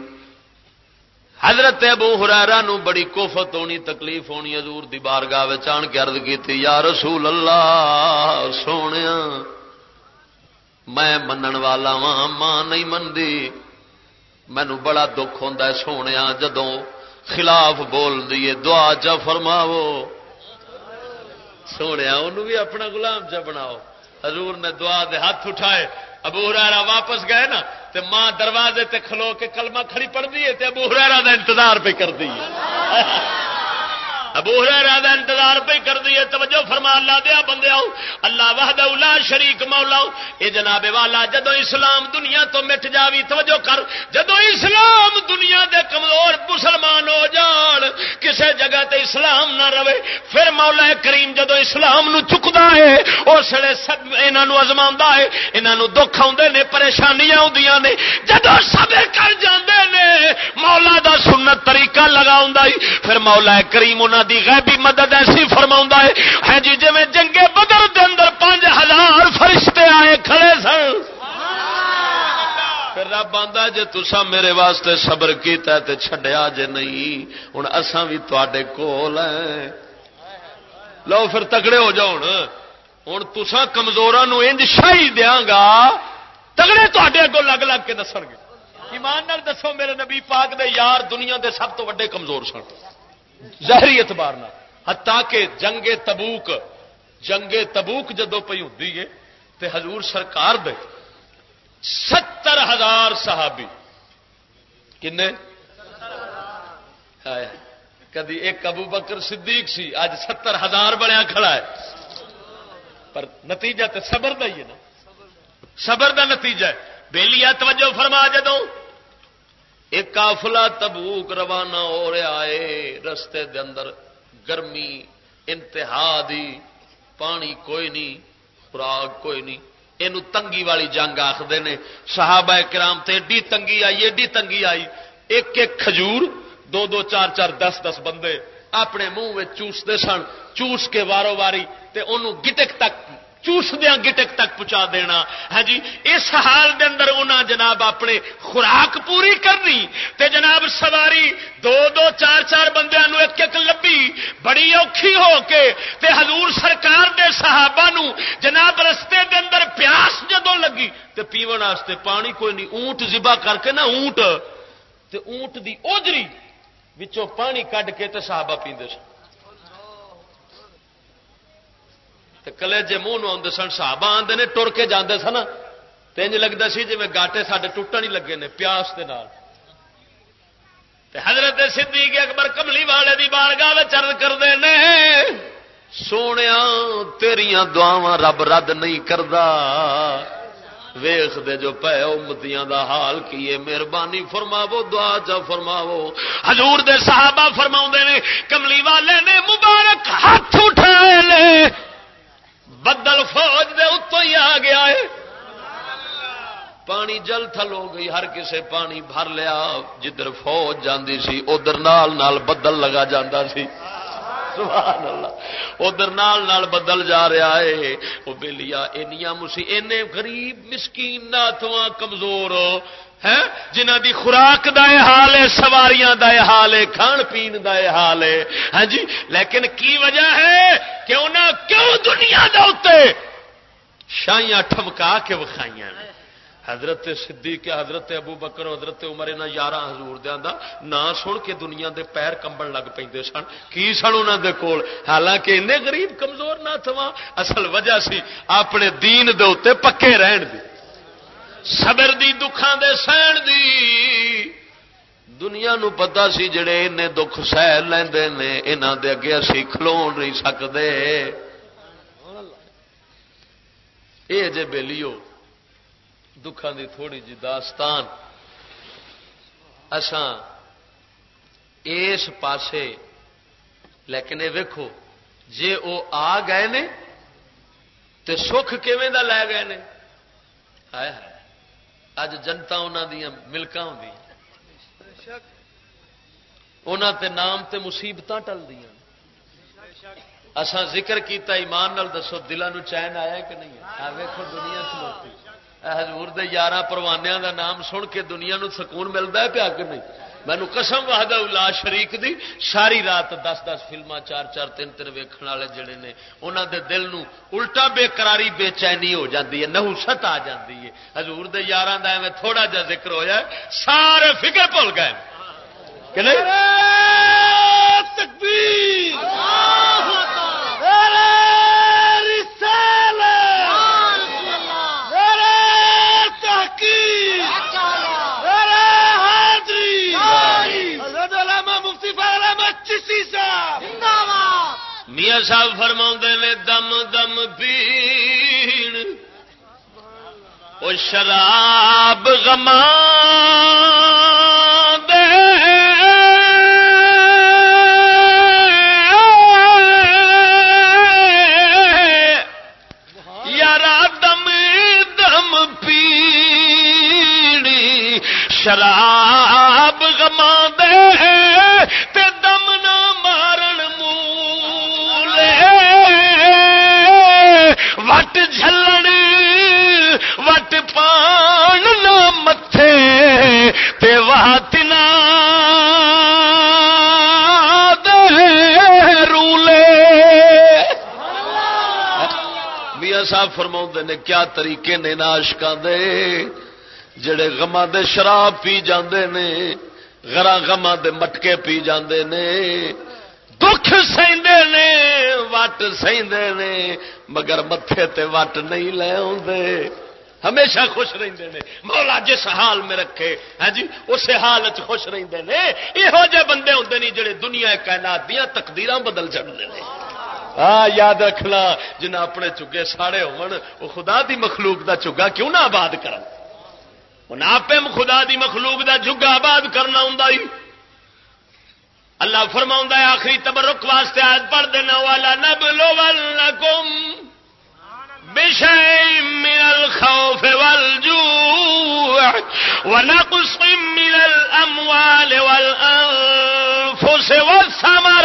حضرت ابو ہرارا نو بڑی کوفت ہونی، تکلیف ہونی، حضور دی بارگاہ آن کے عرض کی تھی یا رسول اللہ، سونے، میں منن والا وا ماں نہیں منتی مینو بڑا دکھ ہوتا ہے سونے جدوں خلاف بول دیے دعا چا فرماو سونے انہوں بھی اپنا گلام چ بناؤ۔ حضور نے دعا دے ہاتھ اٹھائے۔ ابو ہرارا واپس گئے نا، تے ماں دروازے تے کھلو کے کلمہ کھڑی پڑ دیے تے ابو ہرارا دا انتظار پہ کر دیے ابو ہرارا انتظار پہ کر دیے توجہ فرما، اللہ دیا بندے آؤ۔ اللہ وحدہ لا شریک مولا اے جناب والا جدو اسلام دنیا تو مٹ جاوی، توجہ کر۔ جدو اسلام دنیا دے کمزور نہ رہے۔ پھر مولا کریم جدو اسلام نو چکدا ہے، اس لیے سب انہاں نو ہے۔ یہاں دکھ اوندے نے، پریشانیاں آدی نے۔ جدو سب کر جاندے نے، مولا دا سنت طریقہ لگا پھر مولا کریم انہوں دی غیبی مدد ایسی فرما ہے ہاں جی جی جنگے بدر دن اندر پانچ ہزار فرشتے آئے کھڑے سن رب آتا جی تسا میرے واسطے صبر کیتا تے چھڈیا جے نہیں ہوں اساں بھی تے کول ہیں۔ لو پھر تگڑے ہو جاؤ ہوں تسا کمزورا انج شاہی دیا گا، تگڑے تے اگوں لگ لگ کے دس گے۔ ایمان دسو میرے نبی پاک دے یار دنیا دے سب تو وڈے کمزور سن۔ ظاہری اعتبار ہتا کہ جنگ تبوک جنگ تبوک جدو پی ہوں تے حضور سرکار دے ستر ہزار صحابی۔ کنے؟ کدی ایک ابو بکر صدیق سی اج ستر ہزار بڑا کھڑا ہے۔ پر نتیجہ تے صبر دا ہی ہے نا۔ صبر دا نتیجہ ہے۔ بےلی توجہ فرما جدوں۔ ایک کافلا تبوک روانہ ہو رہا ہے۔ رستے دے اندر گرمی، انتہا دی، پانی کوئی نہیں، خوراک کوئی نہیں۔ یہ تنگی والی جنگ آخر نے۔ صحابہ کرام تے ایڈی تنگی آئی، ایڈی تنگی آئی۔ ایک ایک کھجور، دو دو چار چار دس دس بندے اپنے منہ چوستے سن، چوس کے وارو واری تے انہوں گٹک تک چوسدیا گٹک تک پہنچا دینا۔ ہاں جی اس حال دے اندر انہاں جناب اپنے خوراک پوری کرنی، تے جناب سواری دو دو چار چار بندیاں ایک ایک لبی، بڑی اوکھی ہو کے، تے حضور سرکار دے صحابہ نو جناب رستے دے اندر پیاس جدو لگی، تے پیون واسطے پانی کوئی نہیں، اونٹ زبا کر کے نا، اونٹ، تے اونٹ دی اوجری وچوں پانی کڈ کے تے صحابہ پیندے سن۔ کلے جے منہ آدھے سن صحابہ آدھے نے ٹر کے جانے سن تینج لگتا سی جی گاٹے سارے ٹوٹن ہی لگے نے پیاس کے نال حضرت صدیق اکبر کملی والے دی بارگاہ چرد کرتے ہیں سونے تیریاں دعوا رب رد نہیں کرتا ویخ دے جو پے امتیاں دا حال کیے مہربانی فرماو دعا چا فرماو حضور دے صحابہ فرما نے کملی والے نے مبارک ہاتھ اٹھائے لے بدل فوج دے اتوں ہی آ گیا ہے۔ پانی جل تھل ہو گئی، ہر کسے پانی بھر لیا۔ جدھر فوج جاندی سی، ادھر نال نال بدل لگا جاندہ سی۔ سبحان اللہ۔ ادھر نال نال بدل جا رہا ہے۔ وہ بے لیا اینیا مسی، اینے غریب مسکین ناتواں کمزور۔ جنہ دی خوراک دا حال ہے، سواریاں دا حال ہے، کھان پین دا حال ہے۔ ہاں جی؟ لیکن کی وجہ ہے کہ کیوں دنیا دے شائیاں ٹھمکا کے وکھائیاں حضرت صدیق، حضرت ابو بکر، حضرت عمر، انہاں یارہ حضور دیاں دا نا سن کے دنیا دے پیر کمبن لگ پیندے سن۔ کی سن انہاں دے کول؟ حالانکہ انے غریب کمزور نہ تھوا اصل وجہ سی اپنے دین دے اوتے پکے رہن دی۔ صبر دی، دکھاں دے، سہن دی۔ دنیا نو پتا سی جڑے ان دکھ سہ لیندے نے، انہاں دے اگے اسی کھلو نہیں سکدے۔ اے جے بیلیو دکھان دی تھوڑی جی داستان۔ اساں اس پاسے، لیکن یہ ویکو جے او آ گئے نے، تے سکھ کیویں دا لے گئے نے؟ ہائے ہائے۔ اج جنتا انہاں دیا ہوندی انہاں تے نام تے مصیبتاں ٹل دیاں اساں ذکر کیتا ایمان نال دسو نو چین آیا کہ نہیں آ ویکھو دنیا کھلوتی حضور دے یارہ پروانیا دا نام سن کے دنیا نو سکون ملتا ہے پیا کہ نہیں؟ مینو قسم وحدہ اللہ شریک دی ساری رات دس دس فلما چار چار تین تین ویکن والے جڑے نے انہوں دے دل نو الٹا بے قراری بے چینی ہو جاتی ہے نہوست آ جاتی ہے۔ حضور دے یار دا میں تھوڑا جا ذکر ہو جائے سارے فکر بھول گئے۔ کہ نہیں؟ تکبیر۔ میاں صاحب فرما نے دم دم پی وہ شراب گما دم دم پی شراب وٹ جلن وٹ پان متھے تے واتنا صاحب فرما نے کیا طریقے نے ناشکا دے جڑے گما دے شراب پی جاندے نے گرا گما دے مٹکے پی جاندے نے دکھ سہندے نے، وٹ سہندے نے، مگر متے تے وٹ نہیں لے آدھے ہمیشہ خوش رہتے ہیں مولا جس حال میں رکھے ہاں جی اس حال چ خوش رہتے ہیں یہو جہ بندے ہوتے ہیں جڑے دنیا کائنات دیا تقدیر بدل چڑھتے ہیں ہاں یاد رکھنا جنہیں اپنے چگے ساڑے ہو خدا دی مخلوق دا چگا کیوں نہ آباد کر آپ خدا دی مخلوق دا جگا آباد کرنا ہوں اللہ فرما آخری تبرک واسطے آج پڑھ دینا، والا نب لو بشيء من الخوف والجوع ونقص من الأموال والأنفس والثمرات.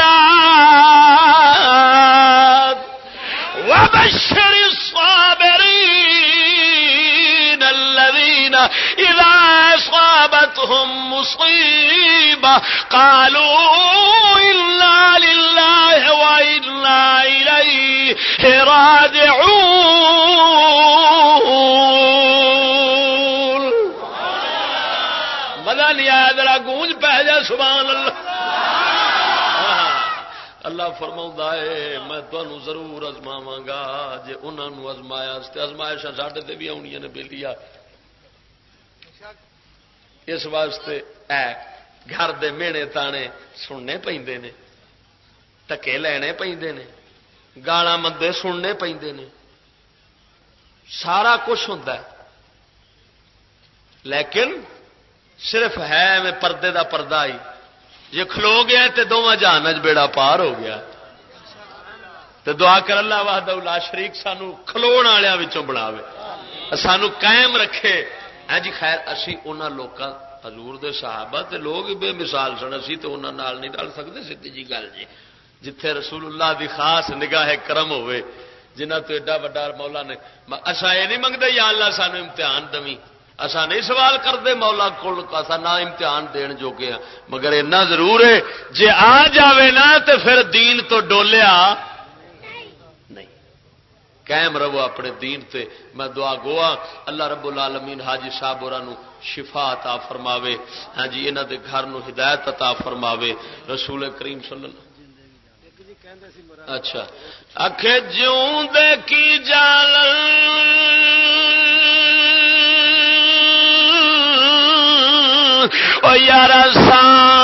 وبشر الصابرين الذين إذا أصابتهم مصيبة قالوا إلا لله وإلا إليه راجعون. مزہ نہیں آیا ذرا، گونج پہ جا، سبحان اللہ۔ اللہ فرما ہے، میں تمہوں ضرور ازماوا گا جی انہوں ازمایا ازمائش سڈے بھی آنیا نے بےلی اس واسطے اے گھر دے مینے تانے سننے پہ ٹکے لینے پہ گالا مندے سننے پہ سارا کچھ ہوں لیکن صرف ہے میں پردے دا پردہ آئی جی کھلو گیا تو دونوں جہان بیڑا پار ہو گیا۔ تو دعا کر اللہ واہد شریک سانو کھلو والوں بناوے۔ سانو قائم رکھے۔ ہاں جی خیر اسی انہوں لوگوں حضور دے صحابہ تے لوگ بے مثال سن، اسی تو انہوں نال نہیں ڈال سکتے سیدھی جی گل جی۔ جتھے رسول اللہ دی خاص نگاہ کرم ہوئے جنہ تو ایڈا وڈا مولا نے اصا یہ نہیں منگتے یا اللہ سانو امتحان دمی۔ اسا نہیں سوال کرتے مولا کول اصا نہ امتحان دین جوگے ہاں۔ مگر اتنا ضرور ہے، جے آ جاوے نا، تے پھر دین تو ڈولیا۔ قائم رہو اپنے دین تے۔ میں دعا گوا، اللہ رب العالمین حاجی صاحب اور شفا عطا فرماوے۔ ہاں جی انہوں دے گھر نو ہدایت عطا فرماوے۔ رسول کریم صلی اللہ اچھا۔ اکھ جوں دے کی جال۔ او یار سار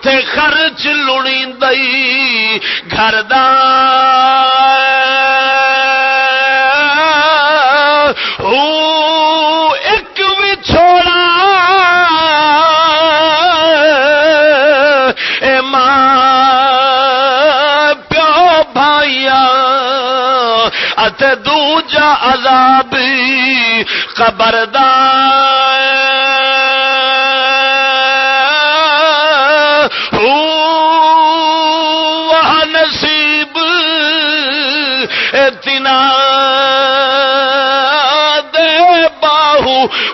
اتے خرچ لونی دئی گھر ایک بھی چھوڑا اے ماں پیو بھائیا دوجا عذاب خبردار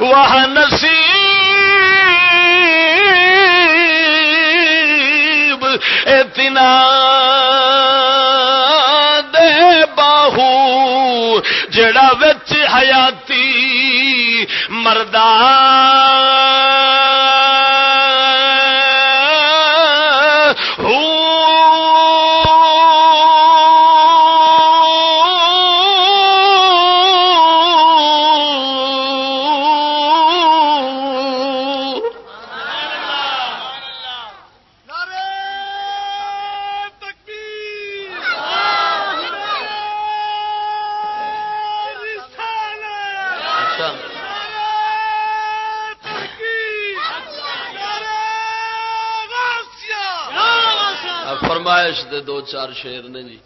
وہ نصیب اتنا دے باہو جڑا وچ حیاتی مردان چار شیر نے جی۔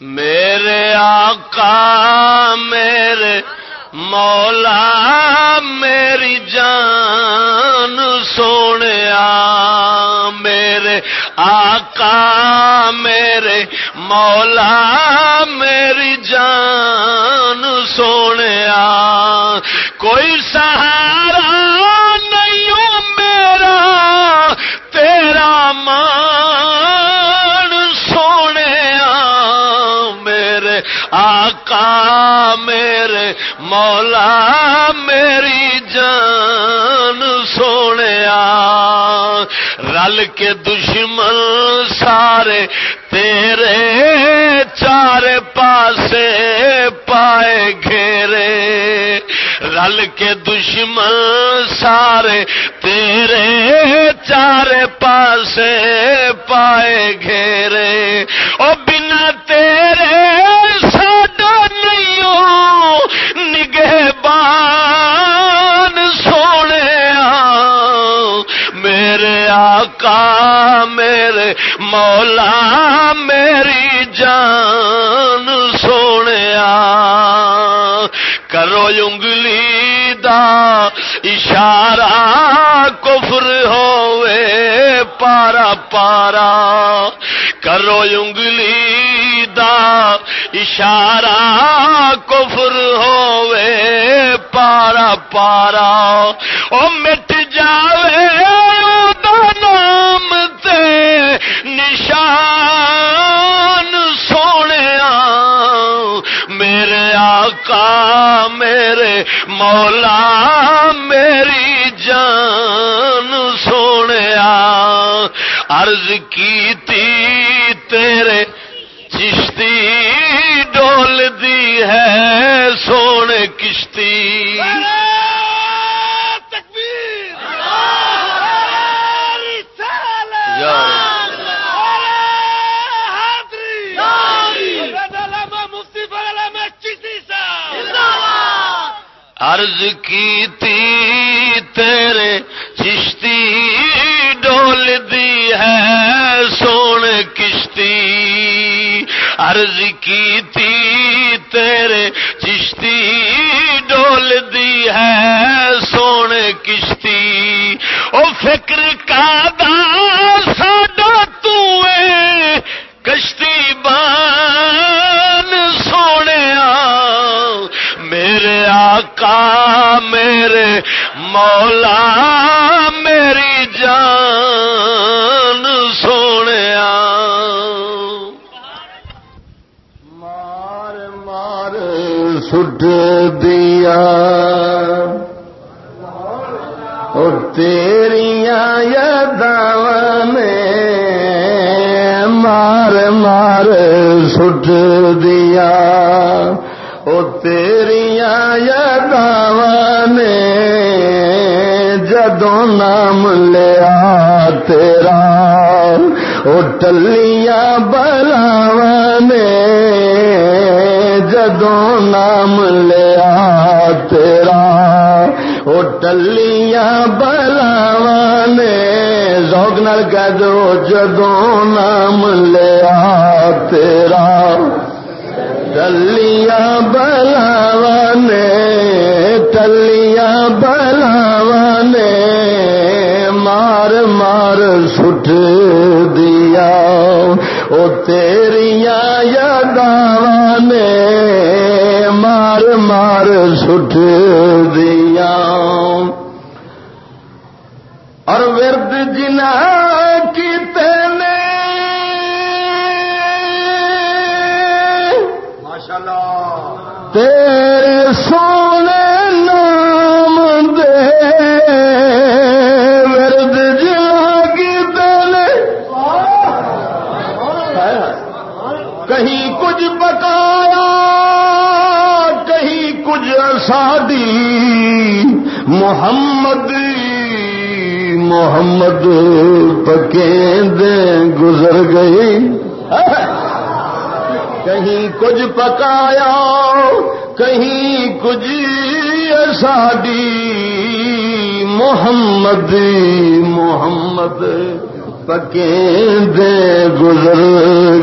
میرے آقا، میرے مولا، میری جان سونے میرے آقا، میرے مولا، میری جان سونے کوئی سہارا میرے مولا میری جان سونے رل کے دشمن سارے تیرے چار پاسے پائے گھیرے۔ رل کے دشمن سارے تیرے چار پاسے پائے گھیرے۔ او بنا تیرے میرے آقا، میرے مولا، میری جان سونے کرو انگلی دا اشارہ، کفر ہوئے پارا پارا۔ کرو انگلی دا اشارہ، کفر ہوئے پارا پارا۔ او مٹ جاوے نام تے نشان سونے میرے آقا، میرے مولا، میری جان سونے عرض کی تی تیرے چشتی ڈول دی ہے سونے کشتی۔ عرض کی تیرے چشتی ڈول دی ہے سون کشتی۔ عرض کی تیرے چشتی ڈول دی ہے سون کشتی۔ او فکر کا دا ساڈا کشتی میرے آقا، میرے مولا، میری جان سونے مار مار سٹ دیا۔ اور تیریاں یاداں میں مار مار سٹ دیا۔ او تیریاں یاداں نے جدوں نام لیا تیرا، او ٹلیاں بلاو جدوں نام لیا تیرا، او ٹلیاں بلاو ذوق نال کہہ دو جدوں نام لیا تیرا۔ ٹلیاں بلاو نے ٹلیاں مار مار سٹ دیا۔ او تیریاں یاداں نے مار مار سٹ دیا۔ اور ورد جنا کی تینے سادی محمد محمد پکیں دے گزر گئی۔ کہیں کچھ پکایا، کہیں کچھ ساڈی محمد محمد پکیں دے گزر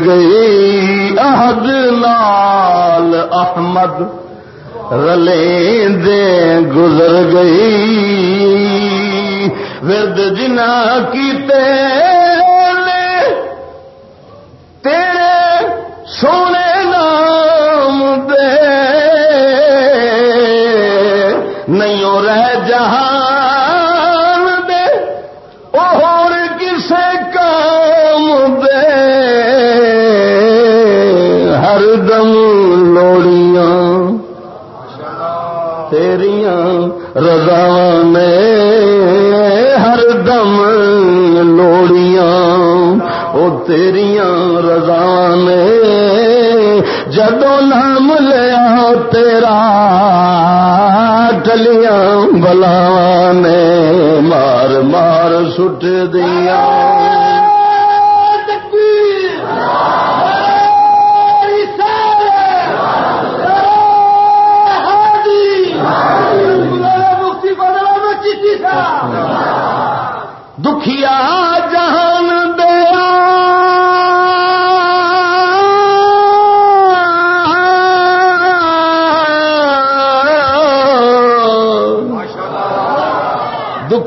گئی۔ عہد نال احمد۔ رلیں دے گزر گئی۔ ورد جنا کی تیرے سونے نام دے نہیں رہ جہاں تیریاں رضا نے جدو نام لیا تیرا ٹلیاں بلا نے مار مار سٹ دیا۔ دکھیا۔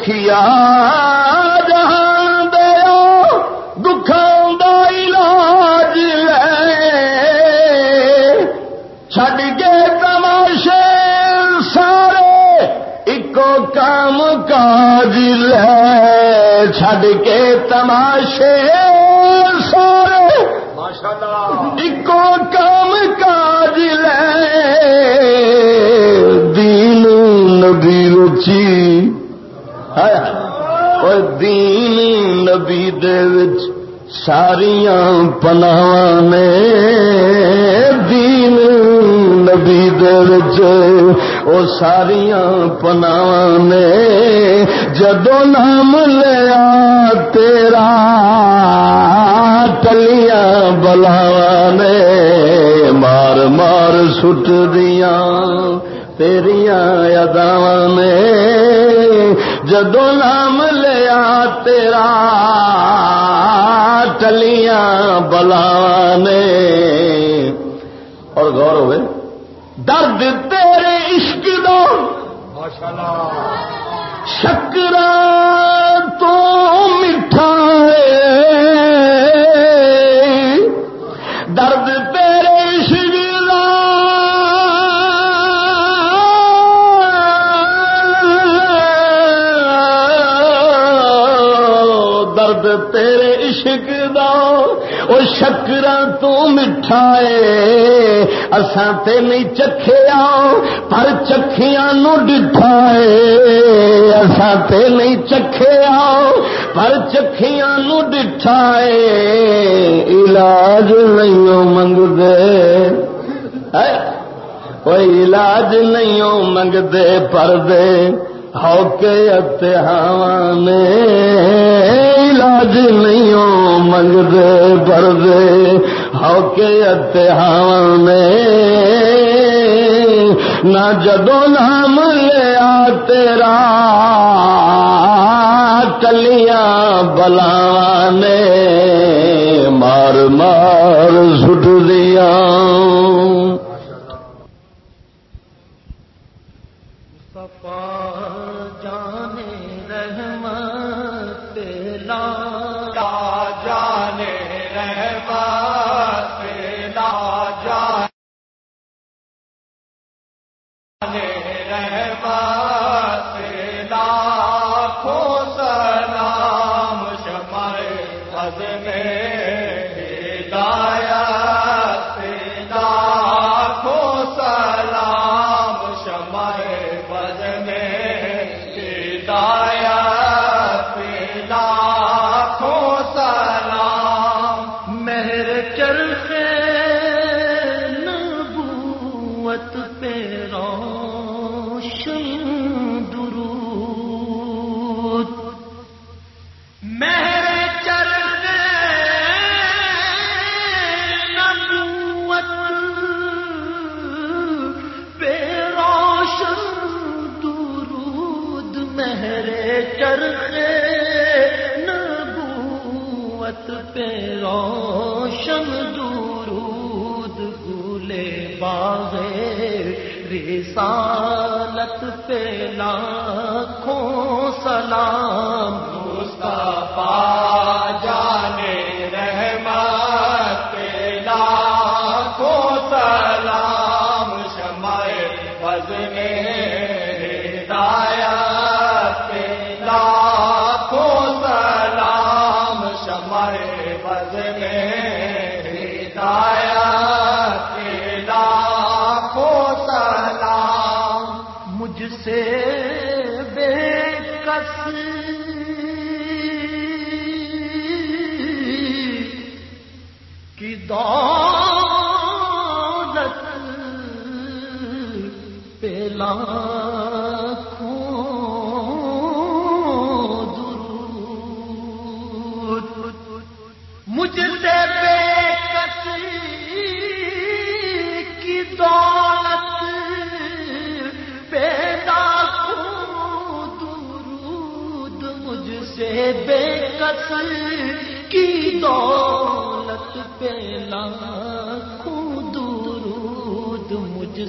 دکھیا جہان دیا دکھاؤں دا علاج لے۔ چھڈ کے تماشے سارے ایکو کام کاج لے۔ چھڈ کے تماشے سارے ایکو کام کاج لے۔ دین نبی رچی نبی دے وچ ساریاں نے دین نبی دے وچ۔ او ساریاں نے جدو نام لیا تیرا ٹلیاں بلاوا نے مار مار سٹ دیاں تیریاں یاداں نے۔ جدو نام تیرا ٹلیاں بلاوا نے اور غور ہوئے درد تیرے عشق دو۔ شکر وہ شکر تو مٹھائے۔ اساں تے نہیں چکھیا، پر چکھیاں نو ڈٹھائے۔ اساں تے نہیں چکھیا، پر چکھیاں نو ڈٹھائے۔ علاج نہیں منگ دے کوئی علاج نہیں منگ دے پر دے ہو کے اتہاواں میں علاج نہیں منگ دے بر دے ہو کے اتحان نہ جدو نام لیا تیرا کلیاں بلا مار مار سٹ دیا لاکھوں سلام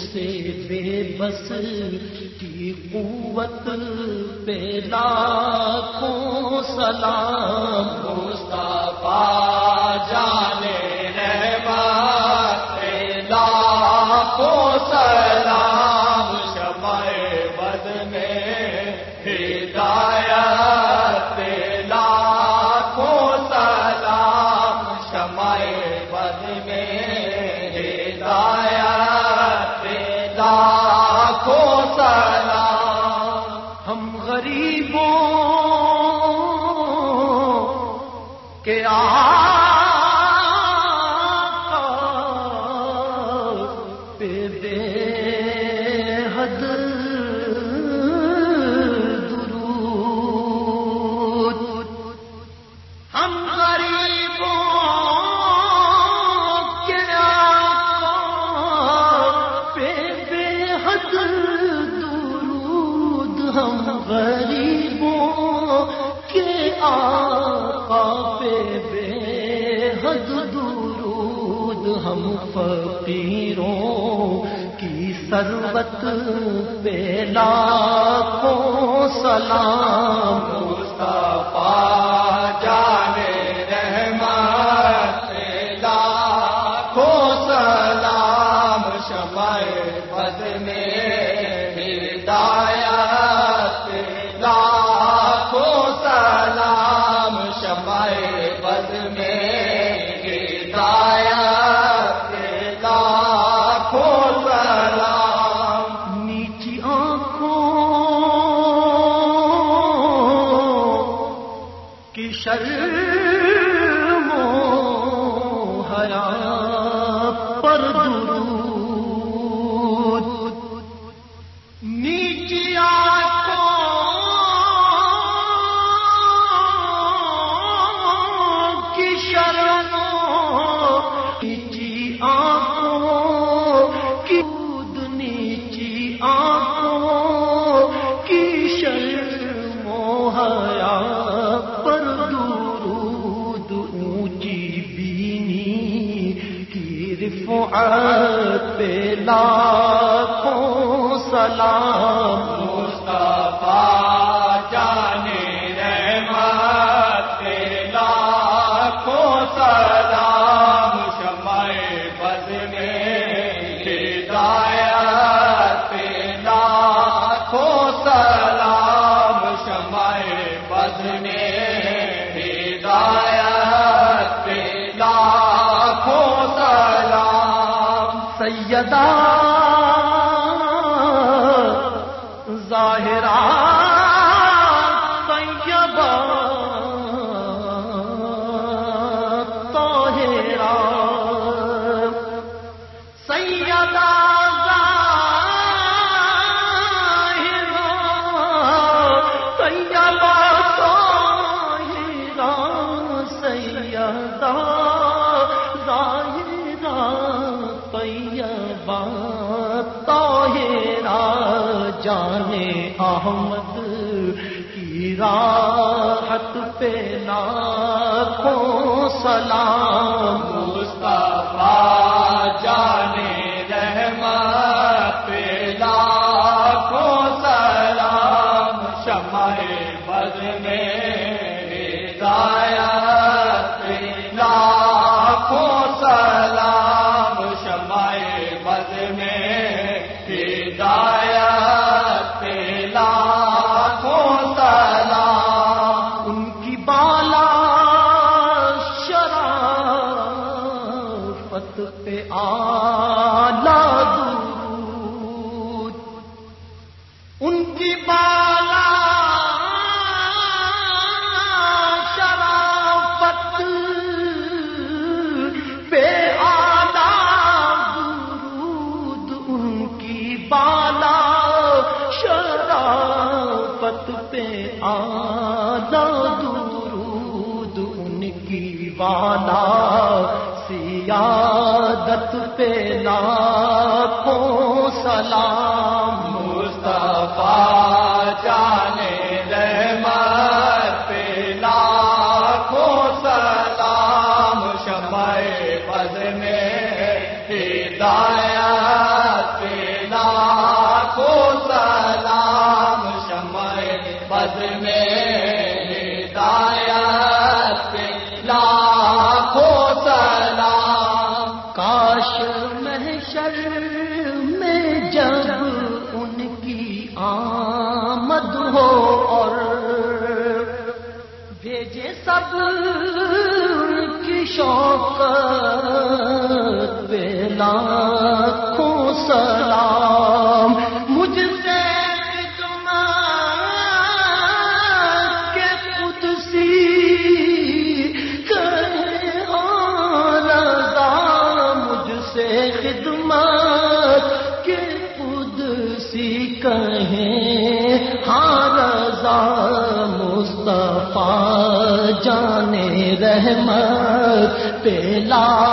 سے بے بس کی قوت پہ لاکھوں سلام پہ لاکھوں سلام شر رحمت پہ لا